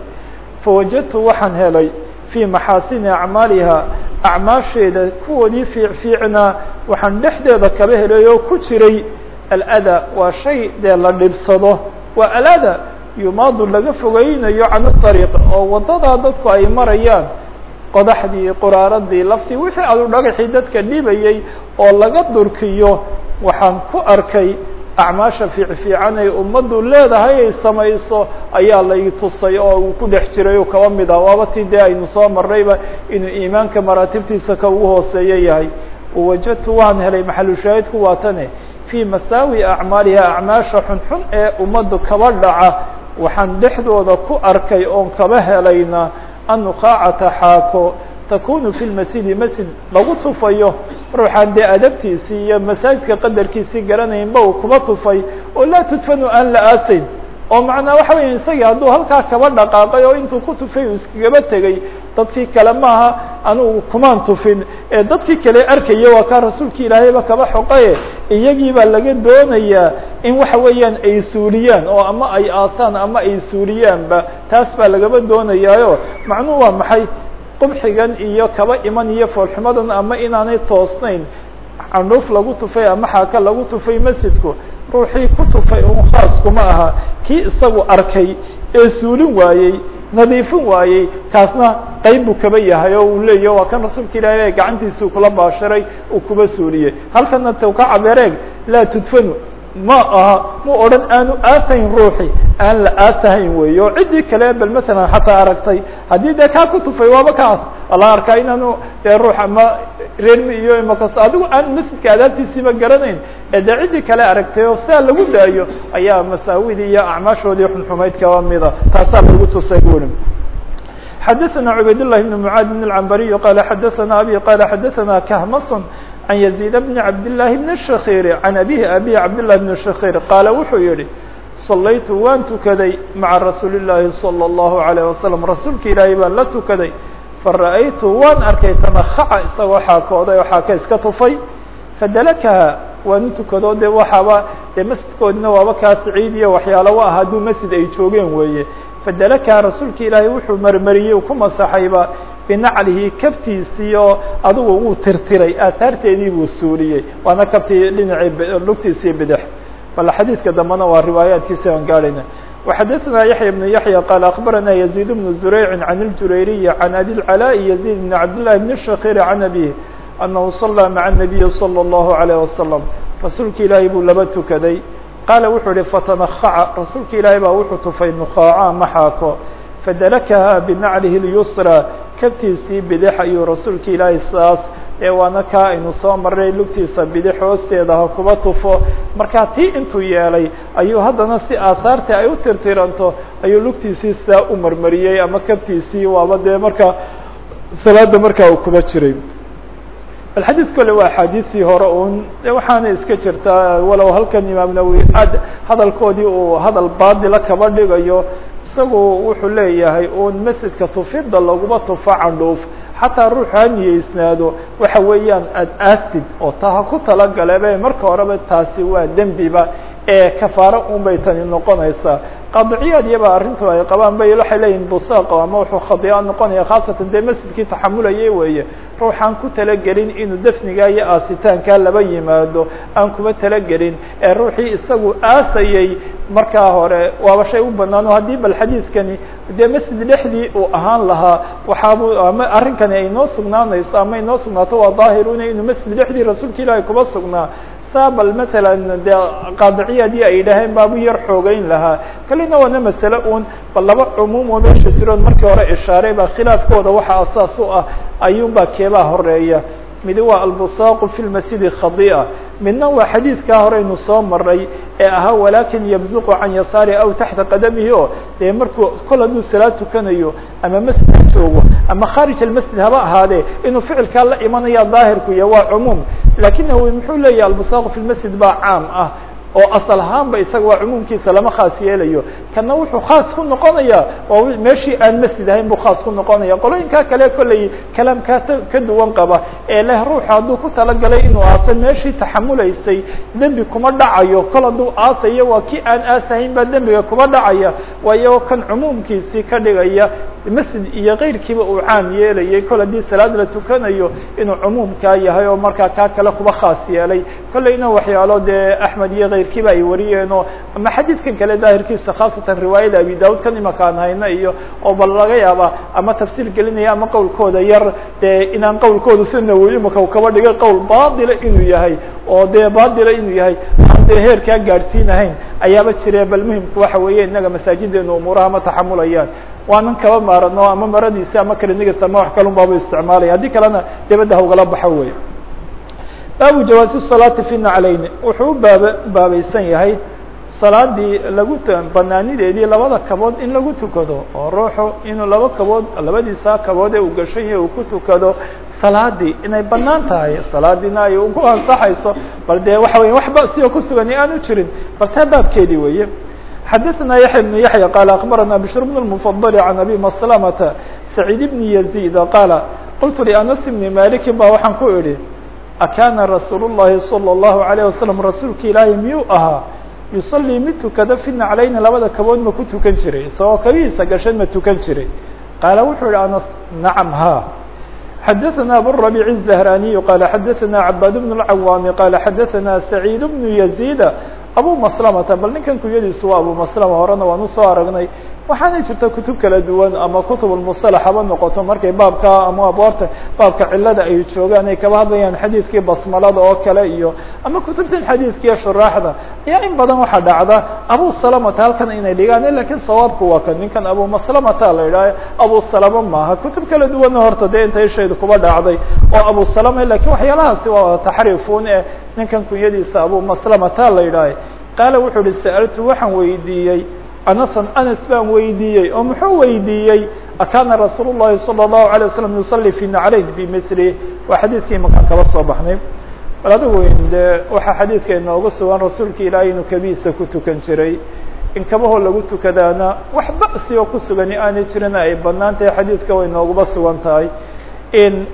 Fawajadtu waxaan helay fii maxaasini acmaaliha acmaasheeda kuwoodii fiic fiicnaa waxaan dhexdeeda kaba helay oo ku jiray alada waa shay dee la dhibsado waa alada yumaadu laga fogeynayo can ariiq oo wadadaa dadku ay marayaan qodaxdii quraaradii laftii wixii adu dhagaxii dadka dhibayay oo laga durkiyo waxaan ku arkay acmaasha fiic fiican ay ummaddu leedahay ay samayso ayaa lay tusay oo uu ku dhex jiray oo kaba mid ah. Waaba dee aynu soo marnayba inuu iimaanka maraatibtiisa ka ugu hooseeyo yahay. Wajadtu waan helay maxalushaahidku waatane fii masaawi acmaaliha acmaasha xunxun ee ummaddu kaba dhaca waxaan dhexdooda ku arkay oon kaba helayna annuqaacata xaako takunu fi lmasjidi masjid lagu tufayo ruuxaan dee adabtiisii iyo masaajidka qadarkiisii garanaynba uu kuba tufay oo laa tudfanu aan la aasayn. Oo macnaa waxa weya isagii hadduu halkaa kaba dhaqaaqay oo intuu ku tufay uu iskagaba tegey dadkii kale maaha anugu kumaan tufin. Ee dadkii kale arkaya waa kaa rasuulka ilaahayba kaba xoqaye. Iyagii baa laga doonayaa in waxa weeyaan ay suuliyaan oo ama ay aasaan ama ay suuliyaanba taas baa lagaba doonayaayo. Macnuhu waa maxay qubxigan iyo kaba iman iyo foolxumadan ama inaanay toosnayn candhuuf lagu tufay ama xaaka lagu tufay masjidku ruuxii ku tufay un khaas kuma aha. Kii isagu arkay ee suulin waayey nadiifin waayey kaasna qayb buu kaba yahay oo uu leeyahy waa kan rasuulka ilaahay gacantiisuu kula baashiray uu kuba suuliyey. Halkana t ka cabeereeg laa tudfanu ma aha mu odhan aanu aasayn ruuxi aan la aasahayn weeye oo ciddii kale bal masalan xataa aragtay haddii dee kaa ku tufay waaba kaas la arkaa inaanu dee ruux ama reermi iyo imakas adigu aan masjidka adaabtiisiiba garanayn ee dee ciddii kale aragtay oo sidaa lagu daayo ayaa masaawidii iyo acmaashoodii xunxumayd kaba mida taasaa lagu tusay buuri xadaثna cubayd للhi بن mعاad بن العنbariي qال xadaثna abي qال xadaثna khms عن يزيد بن عبد الله بن الشhakيr عن أbيه abي عبد الله بن الشhakيr qaala wuxuu yihi صalaytu waan tukaday maعa rasuuli الlahi صلى الlaه عليه وasلم rasuulka ilaahay baan la tukaday fara'aytu waan arkay tmkca isagoo xaakooday oo xaaka iska tufay fadalakaha waan tukado de waxaaba dee masjidkoodina waaba kaa siciid iyo waxyaalo ah hadduu masjid ay joogeen weeye fadalakaha rasuulka ilaahay wuxuu marmariyey ku masaxayba binaclihi kabtiisii oo adigu wuu tirtiray aahaarteedii buu suuliyey waana kabtii dhinacii lugtiisii bidix bal xadiidka dambena waa riwaayaatkiisi aan gaadhayna وxadaثna yaحyى بن yaحyى qال أخbarana يزيد بن زurيع عن الجurayري عن أbي العلاء يزيد بن عبد الله بن الشhakير عن أbيه أنه صلى mعa النبي صلى الله عليه وسلم rasuulka ilaahay buu laba tukaday qaala wuxuu ihi faتنkca rasuulka ilaahay baa wuxuu tufay نkaaca maxaako fadalakaha binaclihi اليusrى kabtiisii bidix ayuu rasuulka ilaahay saas ee waana kaa aynu soo maray lugtiisa bidix hoosteeda ha kuba tufo. Markaa tii intuu yeelay ayuu haddana si aahaartii ay u tirtiranto ayuu lugtiisii saa u marmariyey ama kabtiisii waaba dee markaa salaada markaa uu kuba jiray. Bal xadiid waa axaadiisii hore un waxaana iska jirtaa walow halkan imaam nawowi aad hadalkoodii uu hadal baadila kaba dhigayo isagu wuxuu leeyahay un masjidka tufida laguma tufo candhuuf xataa ruux ha niyeysnaado waxa weeyaan ad asid oo ta ha ku talagalebe marka horeba taasi waa dembiba ee kafaaro un bay tani noqonaysaa qaadiciyaad arrintu ay qabaan bay waxay leeyihiin busaaqa ama wuxuu khadiya noqonaya khaasatan dee masjidkii taxamulayay weeye. Ruuxaan ku talagelin inuu defniga iyo aasitaankaa laba yimaado. Aan kuma talagelin. Ee ruuxii isagu aasayey markaa hore waaba shay u banaan o haddii bal xadiidkani dee masjid dhexdii uu ahaan lahaa waxaabu ama arrinkani ay noo sugnaanayso ama inoo sugnaato waa daahiruna inuu masjid dhexdii rasuulka ilaahay kuba sugnaa saa bal matalan dee qaadiciyaadii ay yidhaaheen baabu yar xoogeyn lahaa. Kalina waana masale un bal laba cumuum oo meesha jiroon markii hore ishaaray baa khilaafkooda waxa asaas u ah ayuunbaa keebaa horreeya midi waa albusaaqu fi lmasjidi khadi'a midna waa xadiidkaa horeynu soo maray ee ahaa walakin yabzuqu can yasaari aw taxta qadamihi. O dee markuu kol hadduu salaad tukanayo ama masjid ha joogo ama khaarij almasjid haba ahaadee inuu ficilkaa la imanaya daahirku iyo waa cumuum. Lakin muxuu leeyahy albusaaqu fi lmasjid baa caam ah oo asal ahaanba isaga waa cumuumkiisa lama khaas yeelayo. Kana wuxuu khaas ku noqonaya oo meeshii aan masjid ahayn buu khaas ku noqonaya qolooyinkaa kale kolley kalaamkaa ka duwan qaba. Ee leh ruuxu hadduu ku talagalay inuu aasa meeshii taxamulaysay dembi kuma dhacayo. Kol hadduu aasayo waa kii aan aasahayn baa dembiga kuma dhacaya. Waayo kan cumuumkiisii ka dhigaya masjid iyo keyrkiiba uu caam yeelayay. Kol haddii salaad la tukanayo inuu cumuumkaa yahay oo markaa kaa kale kuba khaas yeelay. Kolleyna waxyaalo dee axmed iyo keyrkiiba ay wariyeenoo ama xadiidkan kale daahirkiisa khaasatan riwaayada abi daud kan imaka aan hayno iyo oo bal laga yaaba ama tafsiir gelinaya ama qowlkooda yar dee inaan qowlkooda si nawowi imaka u kaba dhigay qowl baatila inuu yahay oo dee baatila inuu yahay aan dee heerkaa gaadhsiinahayn ayaaba jire bal muhimku waxa weeye inaga masaajideenu umuuraha ma taxamulayaan. Waanan kaba maarano ama maradiisi ama kalinigas ama wax kalun baaba isticmaalaya haddii kalena dibadda hawgala baxo wey baabu jawaazi salaati fi naclayni wuxuu u baaba baabaysan yahay salaadii lagu banaanideedii labada kabood in lagu tukado oo ruuxu inuu laba kabood labadiisa kabood ee uu gashan yahay uu ku tukado salaadii inay banaan tahay salaadiina ay ugu ansaxayso bal dee waxa weya waxba sioo kusugan aanu jirin bal taa baabkeedii weeye xadaثna yaحya بن yaحyى qال أخbarana بشhr بن المفضل عن أbي مسلمة سعيid بن يزيد qاaل qلت لأنس بن مالك ba waxaan ku idhi أkاna رasuuل اللhi صلى الله عليه وسلم rasuulka ilaahi miyuu ahaa يuصلي mid tukada في naclayni labada kabood ma ku tukan jiray isagoo kabihiisa gashan ma tukan jiray qaala wuxuu ihi aنس نacم ha xadaثna abالربيع الزهراني qال xadaثna عباd بن العوام qال xadaثna سعيid بن يزيد abu maslamata bal ninkan kunyadiisu waa abu maslama horena waan usoo aragnay waxaana jirta kutub kala duwan ama kutub lmusalax haba noqoto. Markay baabka ama aboorta baabka cilada ay joogaan ay kaba hadlayaan xadiidkii basmalada oo kale iyo ama kutubtan xadiidkiiyo shuraaxda ayaa in badan waxaa dhacda. Abu salamata halkan inay dhigaan laakiin sawaabku waa kan. Ninkan abu maslamata la idhaha abu salama maaha. Kutub kala duwanna horta dee inta ishayda kuba dhacday. Oo abu salama laakiin waxyaalahaasi waa taxriifun eh ninkan kunyadiisa abu maslamata la idhaha qaala wuxuu uhi sa'altu waxaan weydiiyey anasan anas baan weydiiyey oo muxuu weydiiyey akaana rasuul الlahi salى الlahu عalيه waslm yusalli fi naclayn bimili waa xadiidkii imakaan kaba soo baxnay bal adigu weyn de waxaa xadiidka inoogu sugan rasuulka ilaahay inuu kabihiisa ku tukan jiray in kabahoo lagu tukadaana wax ba'si oo ku sugani aanay jirin ay banaan tahay xadiidka way nooguba sugan tahay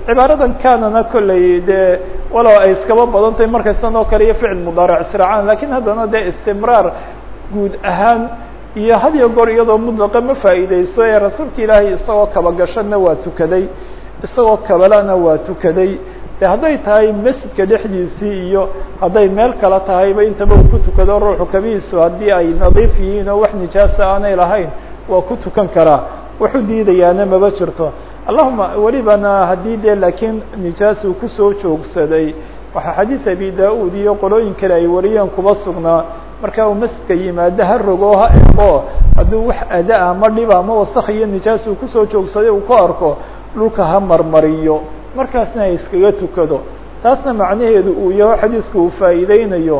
cibaaradan kanana kolley dee walow ay iskaba badan tahay markaysan oo kale iyo ficil mudaaric israacaan lakin haddana dee istimraar guud ahaan iyo had iyo goor iyadoo mudlaqa ma faa'iideyso ee rasuulka ilaahay isagoo kaba gashana waa tukaday isagoo kabalana waa tukaday. De hadday tahay masjidka dhexdiisii iyo hadday meel kale tahayba intaba uu ku tukado ruuxu kabihiisu haddii ay nadiif yihiin oo wax nijaasa aanay lahayn waa ku tukan karaa. Waxu diidayaana maba jirto. Allahuma welibana haddii dee laakiin nijaas uu ku soo joogsaday waxaa xadiid abi da'ud iyo qolooyin kale ay wariyeen kuba sugnaa marka uu masjidka yimaado ha rogo ha ego hadduu wax ada ama dhiba ama wasak iyo nijaas uu ku soo joogsaday uu ku arko dhulka ha marmariyo. Markaasna ha iskaga tukado. Taasna macnaheedu uu yaho xadiisku uu faa'iideynayo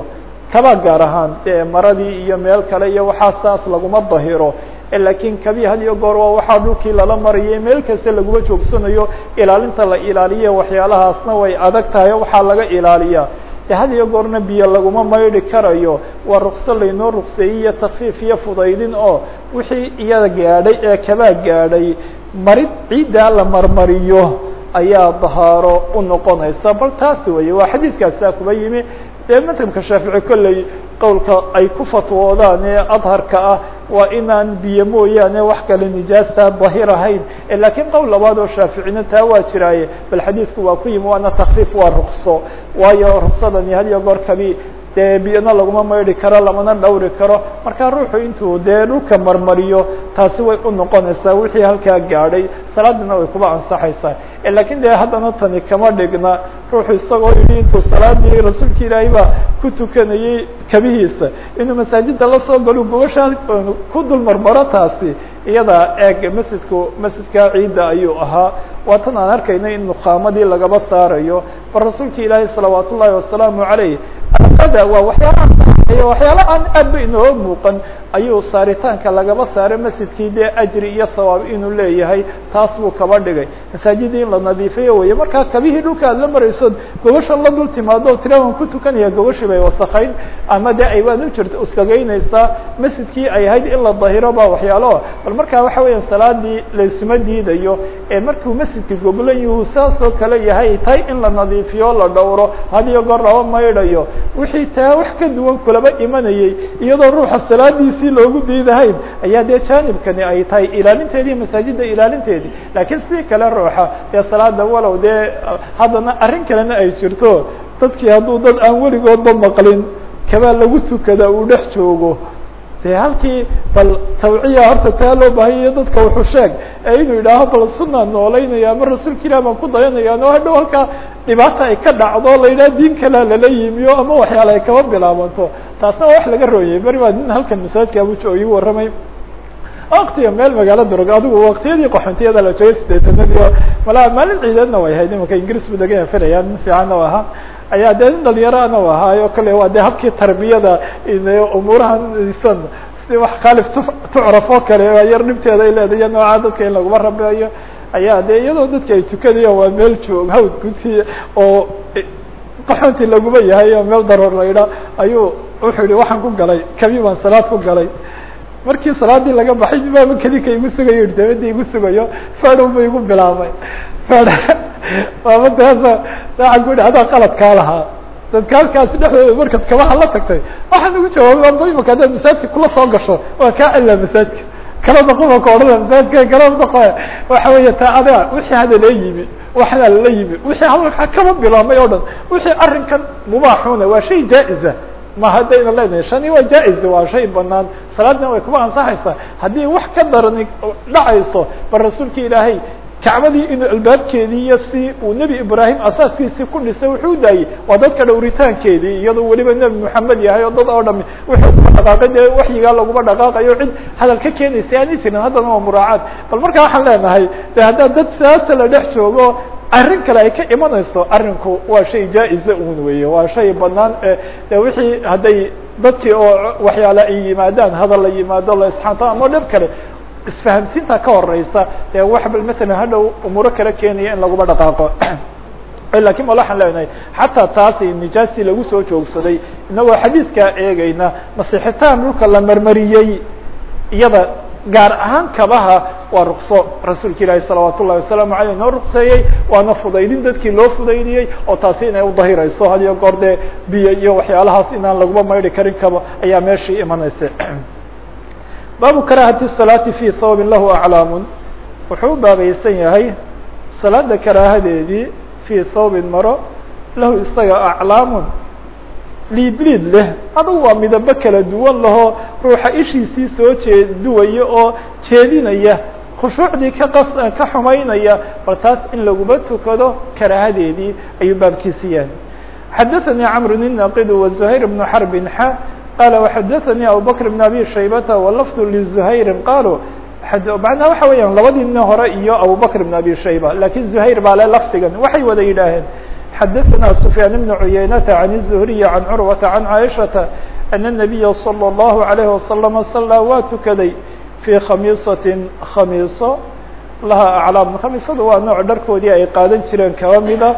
kaba gaar ahaan dee maradii iyo meel kale iyo waxaa saas laguma dahiro. Lakiin kabi had iyo goor waa waxaa dhulkii lala marayay meel kasta laguma joogsanayo. Ilaalinta la ilaaliya waxyaalahaasna way adag tahay waxaa laga ilaaliyaa de had iyo goorna biyo laguma maydhi karayo. Waa rukso laynoo rukseeyey iyo takfiif iyo fudaydin oo wixii iyada gaadhay ee kabaa gaadhay. Marid ciiddaa la marmariyo ayaa dahaaro u noqonaysa. Bal taasi weye waa xadiidkaasaa kuba yimi dee madhabka shaafici kolley qowlka ay ku fatwoodaan ee adharka ah waa inaan biyo mooyaane wax kale nijaasta dahir ahayn. Lakiin qowl labaad oo shaaficina taa waa jiraaye bal xadiidku waa ku yimi waana takfiif waa rukso waayo ruksadani had iyo goor kabi dee biyona laguma maydhi karo lamana dhawri karo. Marka ruuxu intuu dee dhulka marmariyo taasi way u noqonaysaa wixii halkaa gaadhay. Salaadina way kuba ansaxaysaa laakiin de haddana tani kama dhigna. Ruuxu isagoo yidhi intuu salaadii rasuulka ilaahay baa ku tukanayey kabihiisa. Inuu masaajida la soo galo gobashaa ku dul marmaro taasi. Iyada eeg masjidku masjidka ciidda ayuu ahaa. Waa tan aan arkayna in nuqaamadii lagaba saarayo. Bal rasuulka ilaahay salawaat ullahi wasalaamu caleyh alqada waa waxyaalaha waxyaala aan aad inoo muuqan ayuu saaritaanka lagaba saaray masjidkii dee ajri iyo thawaab inuu leeyahay taas buu kaba dhigay. Masaajidii in la nadiifiyo weye markaa kabihii dhulka aad la maraysood gobasha la dul timaado tira waan ku tukanaya gobashii bay wasakayn ama de ay waad u jirta uskagaynaysaa masjidkii ay ahayd in la dahiro ba waxyaalo. Bal markaa waxa weya salaadii laysuma diidayo ee markuu masjidka goblan yuhu saasoo kale yahay tahay in la nadiifiyo la dhowro had iyo goor laba maydhayo. Wixii taa wax ka duwan kulaba imanayay iyadoo ruuxa salaadiisii loogu diidahayn ayaa dee jaanibkani ay tahay ilaalinteedii masaajida ilaalinteedii. Laakiin sidii kale ruuxa dee salaada walow dee haddana arrin kalena ay jirto dadkii hadduu dad aan weligoodba maqlin kabaa lagu tukada uu dhex joogo de halkii bal tawciya horta taa loo baahanya dadka wuxuu sheeg ee inuu yidhaaho bal sunaa noolaynaya ama rasuulka ilah baan ku dayanayaan oo hadhow halkaa dhibaata ay ka dhacdo la yidhaha diin kalea lala yimiyo ama waxyaala ay kaba bilaabanto taasna waa wax laga rooyay beri baa nin halkan masaajidka abujo igu warramay. Waktiga meel magaalo durog adigu waktiyadii qaxontiyada la joogay sideetanadii oo malaa maalin ciideedna way ahayd imanka ingiriis bu degan filaya nin fiicanna ahaa ayaa dee nin dhalinyarana u ahaayo kale waa de habkii tarbiyada umuurahan isan si wax khaalif tu tucraf oo kale yar dhibteeda ay leedahay iyo noocaa dadka in laguma rabeeyo. Ayaa de iyadoo dadka ay tukadayaan waa meel joog hawd guti oo qaxoontii laguma yahay oo meel daroor la idha ayuu wuxuu yihi waxaan ku galay kabi baan salaad ku galay markii salaadii laga baxay imaama kadika igu sugayo dabada igu sugayo. Fadhow ba igu bilaabay. Fadh maamadaasa waxaan ku yihi adaa qalad kaa lahaa. Dadka halkaasi dhexdooda markaad kabaha la tagtay. Waxaan ugu jawaabay aba imaka haddaad masaajidka kula soo gasho waa kaa celaa masaajidka. Kala daquma ka masaajidka kala daqo waxa weya taa adaa wixii hada la yimi waxna lala yimi wixii halkaa kaba bilaabmay o dhan wixii arrinkan mubaaxuna waa shay jaa-iza ma haddayna leenahay shani waa jaa-is waa shay banaan salaadna way kuma ansaxaysaa haddii wax ka darani dhacayso bal rasuulka ilaahay kacbadii inuu albaabkeedii iyo si uu nebi ibraahim asaaskiisii ku dhisay wuxuu daayey waa dadka dhowritaankeedii iyadoo weliba nebi moxamed yahay oo dad oo dhami. Wuxuu kuma dhaqaaqay dee waxyigaa laguma dhaqaaqayo cid hadal ka keenaysa aani jirin haddana waa muraacaad. Bal marka waxaan leenahay de haddaa dad sidaasa la dhex joogo arrin kale ay ka imanayso arrinku waa shay jaa-iza un weeye waa shay banaan de wixii hadday dadkii oo waxyaale ay yimaadaan hadal la yimaado la isxaanto ama dhib kale isfahamsiinta ka horeysa ee wax bal matalan hadhow umuuro kala keenaya in laguma dhaqaaqo. Lakin mal waxaan leenahay xataa taasi nijaastii lagu soo joogsaday inagoo xadiidkaa eegayna masixitaan dhulka la marmariyey iyada gaar ahaan kabaha waa rukso rasuulka ilaahi salawaat ullahi wasalaamu aleyh noo rukseeyey waana fudaydin dadkii loo fudaydiyey oo taasi inay udahirayso hadiyo goor dee biyo iyo waxyaalahaas inaan laguma maydhi karin kaba ayaa meeshii imanaysa baabu karaahati salaati fi thawbin lahu aclaamun. Wuxuu u baabaysan yahay salaada karaahadeedii fii thawbin maro lahu isaga aclaamun liid liid leh adugu waa midabo kala duwan lahoo ruuxa ishiisii soo jee duwaya oo jeedinaya khushuucdii ka qas ka xumaynaya bal taas in laguma tukado karaahadeedii ayuu baabkiisi yahay xadaثanii cmr الnaqid وزhayr بن xrb xa qala وxadaثanii abubakr بn abi shaybata wlafd lزhayri qaluu macnaa waxa weeyaan labadii nin hore iyo abubakr بn abi shayba lakin زhayr baa le lafdigan waxay wada yidhaaheen xadaثna سfyaan بn cuyaynata عan الزhriي عan curwata عan caaishaةa أن النabiya slى الlahu عalيه waslم salaa waa tukaday fii khamiisatin khamiiso laha aclaam khamiisadu waa nooc dharkoodii ay qaadan jireen kaba mida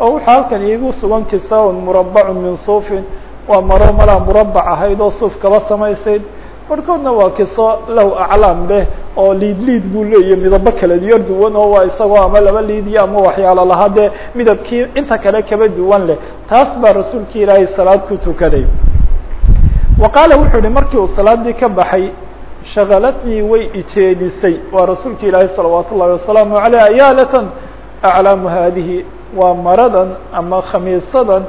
oo wuxuu halkan iigu sugan kisaa-un murabacun min suufin waa maro malaa murabac ahayd oo suuf kaba samaysayd barhkoodna waa kiso lahu aclaam leh oo liid liid buu leeyahy midabo kala yar duwan oo waa isagoo ama laba liidiyo ama waxyaalo lahaa dee midabkii inta kale kaba duwan leh. Taas baa rasuulki ilaahay salaad ku tukaday. Wa qaala wuxuu yihi markii uu salaadii ka baxay shagalatnii way ijeedisay waa rasuulka ilaahay salawaat wasalaamu aleyh ayaalatan aclaamu haadihi waa maradan ama khamiisadan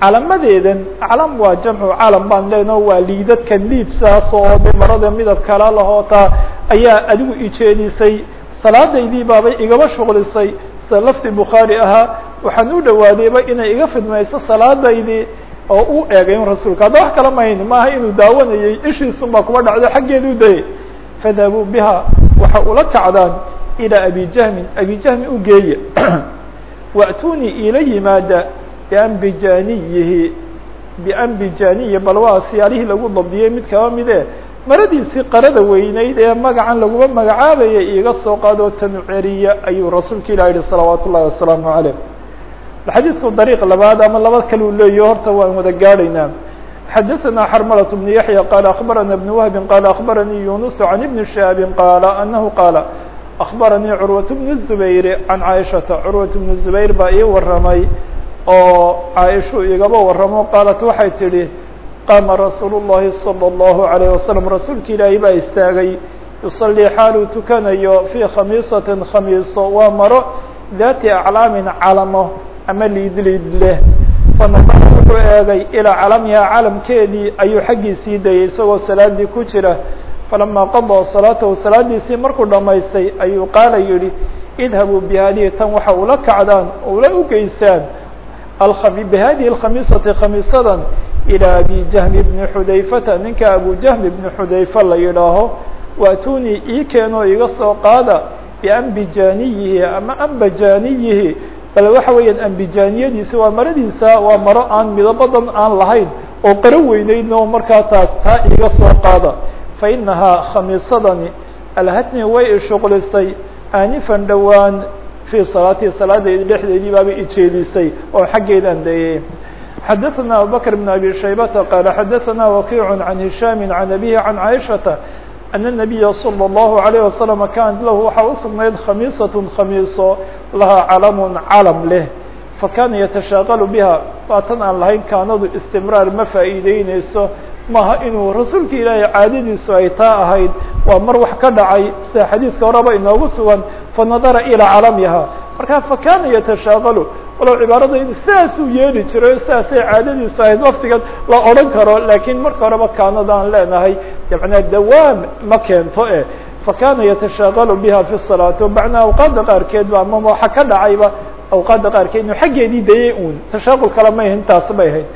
calamadeedan calam waa jamcu calam baan leenaho waa liidadkan liid saas oo de midab kala lahootaa ayaa adigu ijeedisay salaadaydii baabay igaba shuqlisay. Sida lafdi bukhaari ahaa waxaan u dhawaadayba inay iga fidmayso salaadaydii oo u eegay in rasuulka. Hadda wax kala mahayn maaha inuu daawanayay ishiisun baa kuma dhacdo xaggeedu dayay fadhabuu biha waxa ula kacdaan ilaa abi jahmin. Abi jahmi u geeya wa'tunii iila yimaada biambijaniyihi biambijaniyi bal waa siyaalihii lagu dabdiyey mid kaba mide maradiisii qarada weyneyd ee magacan laguma magacaabaya iiga soo qaadoo tanuceriya ayuu rasuulka ilah yihi salawaat ullahi wasalaamu caleyh xadiidku dariiq labaad ama laba kale u leeyaho horta waan wada gaadhaynaa xadaثna xrmlة بن yaحyى qال أخbarana بن وهb qال أخbaranii yuنس عن بن شhهاب qال أنه qاaل أخbaranii curwaة بن الزbayr عan caaشhaةa curwaة بن الزbayr baa ii waramay oo caaishu igaba waramo qaalat waxay tidhi qaama rasuul الlahi صلى الlaهu عalيه waسلم rasuulka ilaahi baa istaagay yuصلii xaaluu tukanayo fي khamiisaةi khamiiso waa maro dati aclaamin calamo ama liid liid leh fanadar wuxuu eegay ilaa calamihaa calamkeedii ayuu xaggiisii dayay isagoo salaadii ku jira falamaa qadaa salaatahu salaadiisii markuu dhamaystay ayuu qaala yihi idhabuu bihadihi tan waxa ula kacdaan ula ugeysaan bihadihi اkhamiisati khamiisadan ilaa abi jahmi bni xudayfata ninka abu jahmi bni xudayfa la yidhaaho waatunii ii keenoo iga soo qaada biambijaniyihi ama ambajaniyihi bal waxa weeyaan ambijaaniyadiisi waa maradiisa waa maro aan midabadan aan lahayn oo qaro weyneydna oo markaa taas taa iga soo qaada fa inahaa khamiisadani alhatni way ishuqlisay aanifan dhowaan fii salaatii salaadeyda dhexdeedii baaba ijeedisay oo xaggeedaan dayay xadaثna abubakr بn abi shaybata qaala xadaثna wakiic can hishaami can abihi can caaishaةa أن النبي صلى الله عليه وسلم كانت له waxaa usugnayd khamiisaة khamiiso lahaa calم calم leh fakana yتashaaغل بها waatan aan lahayn kaanadu اstimrاar ma faa'iideyneyso maaha inuu rasuulka ilaahay caadadiisu ay taa ahayd. Waa mar wax ka dhacay sida xadiidka horeba inoogu sugan fanadara ilaa calamiha markaa fakaana yatashaaqalu walow cibaarada in sidaasuu yeeli jiro sidaasay caadadiisu ahayd waftigan la odhan karo laakiin marka horeba kaanadaan leenahay manaa dawaam ma keento e. Fakana yatashaaqalu biha fi salaati macnaa awqaadda qaarkeed ba ama waxa ka dhacayba awqaadda qaarkeed inuu xaggeedii dayay uun. Tashaaqul kale mayh intaas ahayd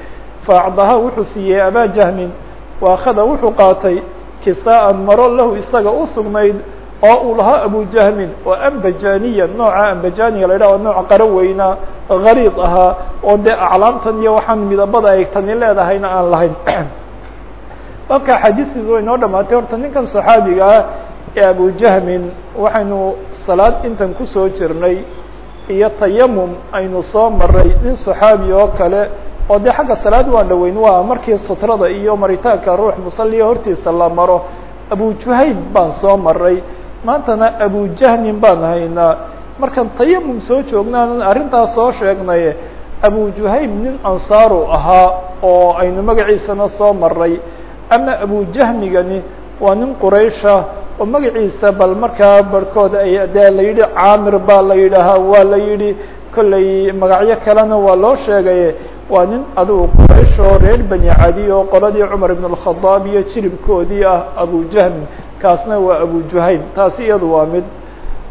faacdaha wuxuu siiyey abaa jahmin. Waakhada wuxuu qaatay kisaaan maro lahu isaga u sugnayd oo uu lahaa abu jahmin oo ambajaniya nooca ambajaniya la yidhah nooc qaro weynaa gariid ahaa oo dee aclaamtan iyo waxaan midabada ay tani leedahayna aan lahayn. Marka xadiistiisu way noo dhamaatay horta ninkan saxaabiga ah ee abu jahmin waxaynu salaad intan ku soo jirnay iyo tayamum aynu soo maray nin saxaabi oo kale oo dee xagga salaad waan dhaweyn waa markii sutrada iyo maritaanka ruux musaliya hortiisa la maro. Abu juhayb baan soo maray maantana abu jahmin baan haynaa markaan tayamum soo joognaan arrintaas soo sheegnay abu juhayb nin ansaaru ahaa oo aynu magaciisana soo maray ama abu jahmigani waa nin quraysha oo magaciisa bal markaa barhkood ay dee la yidhi caamir baa la yidhaahaa waa la yidhi. Kollay magacyo kalena waa loo sheegay waa nin adigu quraysh oo reer bani cadi oo qoladii cumar ibn اkhadaab iyo jiribkoodii ah abu jahmi kaasna waa abu juhayb taasi iyadu waa mid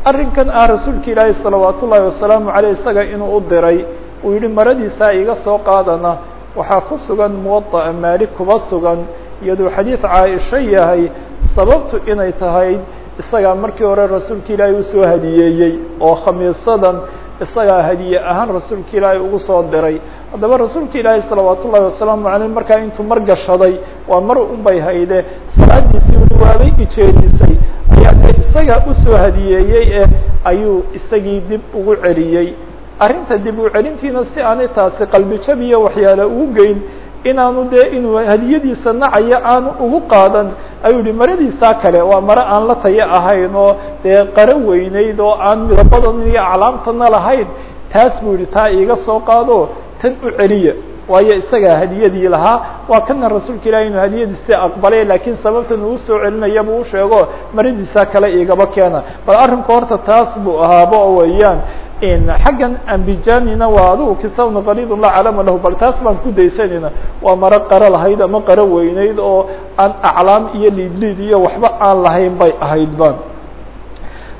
arrinkan ah rasuulka ilaahi salawaat ullaahi wasalaamu aleyh isaga inuu u diray. Uu yihi maradiisaa iga soo qaadana. Waxaa ku sugan muwaطa'a maalik kuba sugan. Iyaduu xadiid caaisha yahay sababtu inay tahay isagaa markii hore rasuulka ilaahay u soo hadiyeeyey oo khamiisadan isagaa hadiye ahaan rasuulka ilaahay ugu soo diray. Haddaba rasuulka ilaahay salawaat ullahi wasalaamu aleyh markaa intuu mar gashaday waa mar unbay hayde. Salaadiisii weli waabay ijeedisay ayaa de isagaa u soo hadiyeeyey eh ayuu isagii dib ugu celiyey. Arrinta dib u celintiina si aanay taasi qalbi jab iyo waxyaale ugu geyn inaanu dee inuu hadiyadiisa nacayo aanu ugu qaadan ayuu yihi maradiisaa kale waa mare aan la tayo ahayn oo dee qaro weyneyd oo aan midabadan iyo aclaamtana lahayn. Taas buu yihi taa iiga soo qaado tan u celiya. Waayo isagaa hadiyadii lahaa. Waa kana rasuulka ilahi inuu hadiyadiisi aqbalay lakiin sababtan uu u soo celinaya buu usheego maradiisaa kale igaba keena. Bal arrinku horta taas buu ahaaba weeyaan xaggan ambijanina waa adigu kisawn qalidun la calama lahu bal taas baan ku daysanayna waa maro qaro lahayd ama qaro weyneyd oo aan aclaam iyo liidliid iyo waxba aan lahayn bay ahayd ba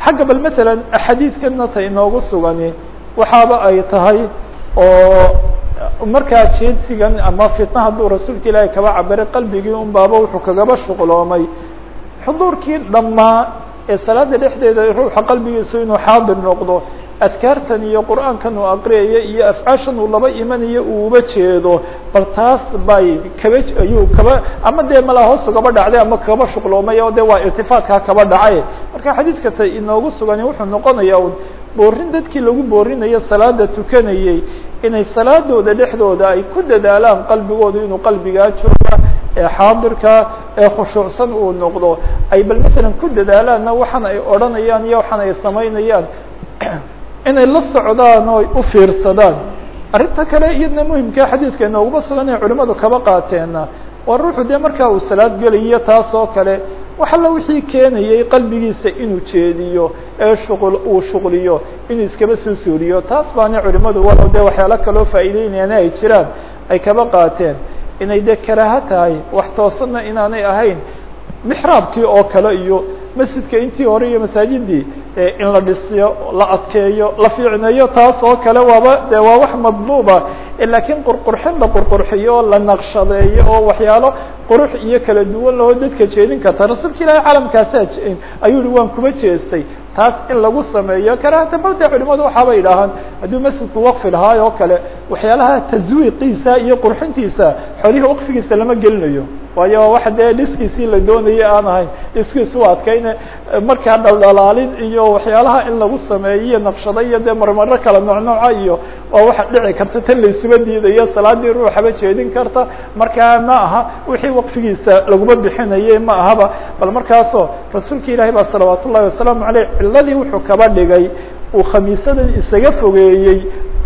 xagga bal matalan axaadiidkana ta inoogu sugani waxaaba ay tahay oo markaa jeedsigan ama fitna hadduu rasuulka ilaahi kaba cabiray qalbigii un wuxuu kagaba shuqloomay xuduurkii dhammaa ee salaada dhexdeeda ruuxa qalbigiisu inuu xaadir noqdo adkaartan iyo qur'aankan uu aqriyayo iyo afcaashan uu laba imanayo uu uba jeedo bal taas bay kaba ayuu kaba ama dee malaa hoos ugaba dhacday ama kaba shuqloomay oo de waa irtifaadkaa kaba dhacay. Marka xadiidka ta inoogu sugani wuxuu noqonaya un boorin dadkii lagu boorinayo salaada tukanayey inay salaadooda dhexdooda ay ku dadaalaan qalbigooda inuu qalbigaa jooga ee xaadirka ee khushuucsan uu noqdo. Ay bal matalan ku dadaalaanna waxaan ay odhanayaan iyo waxaan ay samaynayaan inay la socdaan oo u fiirsadaan. Arrinta kale iyadna muhimkaa xadiidka inooguma sugan ee culimadu kaba qaateena waa ruuxu dee markaa uu salaad gelayo taas oo kale wax alla wixii keenayay qalbigiisa inuu jeediyo ee shuqul uu shuqliyo inuu iskaba soo suuriyo taas baana culimadu walow dee waxyaalo kaloo faa'iideynayana ay jiraan ay kaba qaateen. Inay dee karaaho tahay wax toosanna inaanay ahayn mixraabkii oo kale iyo masjidka intii hore iyo masaajidii in la dhisiyo la adkeeyo la fiicneeyo taas oo kale waaba de waa wax madluuba lakiin qurqurxin la qurqurxiyo la naqshadeeyo oo waxyaalo qurux iyo kala duwan lahoo dadka jeedin karta. Rasuulka ilaahi calamkaasaa ayuu hi waan kuma jeestay. Taas in lagu sameeyo karahata balde culimadu waxaaba yidhaahaan hadduu masjidku waqfi lahaay oo kale waxyaalaha taswiiqiisa iyo qurxintiisa xolihii waqfigiisa lama gelinayo waayo wax dee dhiskiisii la doonaya aan ahayn dhiskiisu adkayne. Markaa dhaldhalaalin iyo waxyaalaha in lagu sameeyo iyo naqshado iyo dee marmaro kala nooc nooca iyo waa waxa dhici karta tan la isuba diidayo salaadii ruuxaba jeedin karta markaa ma aha. Wixii waqfigiisa laguma bixinaye ma ahaba. Bal markaasoo rasuulka ilaahi baa salawaat ullahi wasalaamu aleyh ciladii wuxuu kaba dhigay. Uu khamiisadan isaga fogeeyey.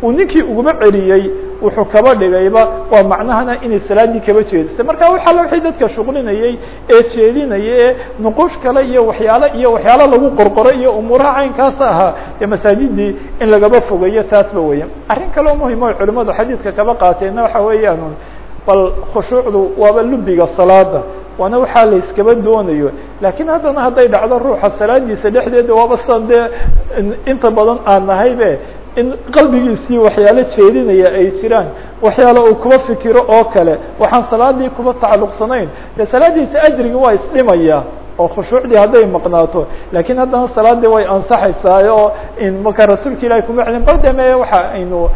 Uu ninkii uguma celiyey wuxuu kaba dhigayba waa macnahana inay salaadii kaba jeedisay. Marka waxaa la wixii dadka shuqlinayay ee jeedinaya ee nuquush kale iyo waxyaalo iyo waxyaalo lagu qorqoro iyo umuuraha caynkaasa ahaa ee masaajidii in lagaba fogeeyo taasba weya arrin kaleo muhiim o culimadu xadiidka kaba qaateenna waxa weeyaan bal khushuucdu waaba lubiga salaada. Waana waxaa la iskaba doonayo. Lakiin haddana hadday dhacdo ruuxa salaadiisa dhexdeeda waaba san inta badan aan nahaybe in qalbigiisii waxyaalo jeedinaya ay jiraan waxyaalo uu kuba fikiro oo kale waxaan salaadii kuba tacalluqsanayn. Dee salaadiisa ajrigi waa isdhimaya oo khushuucdii hadday maqnaato lakiin haddana salaadii way ansaxaysaa oo marka rasuulka ilahi kuma celin bal deme waxa aynu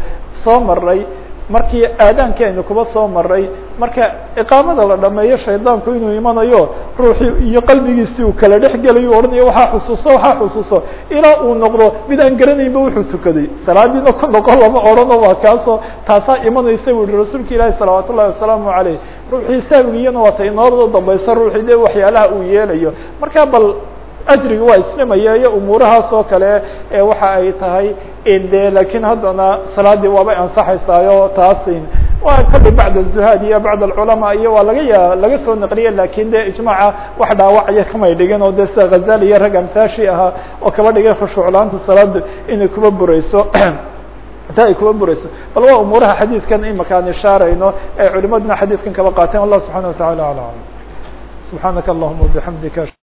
soo maray markii aadaanki aynu kuba soo maray marka iqaamada la dhameeyo shaydaanku inuu imanayo ruuxii iyo qalbigiisii uu kala dhex gelayo ohanayo waxaa xusuuso waxaa xusuuso. Ilaa uu noqdo mid aan garanaynba wuxuu tukaday. Salaadiina ku noqon lama odhano waa kaasoo taasaa imanaysa bu yihi rasuulka ilaahi salawaat ullahi wasalaamu caleyh ruuxii saawigiyana waa ta inoorada dambaysa ruuxii de waxyaalaha uu yeelayo. Marka bal ajriga waa isdhimaya iyo umuurahaas oo kale ee waxa ay tahay de lakiin haddana salaadii waabay ansaxaysaayo taasin waa kali bacd الzuhaad iyo bacd اculama iyo waa laga ya laga soo naqliye lakin de ijmaaca wax dhaawacaya kamay dhigin oo de sida ghazali iyo rag amtaashi ahaa oo kaba dhigay khushuuclaanta salaada inay kuba bureyso ta ay kuba bureyso bal waa umuuraha xadiidkan imaka aan ishaarayno ee culimaduna xadiidkan kaba qaateen allah subحana وataعala alى alam subحaanaka allahuma bحamdika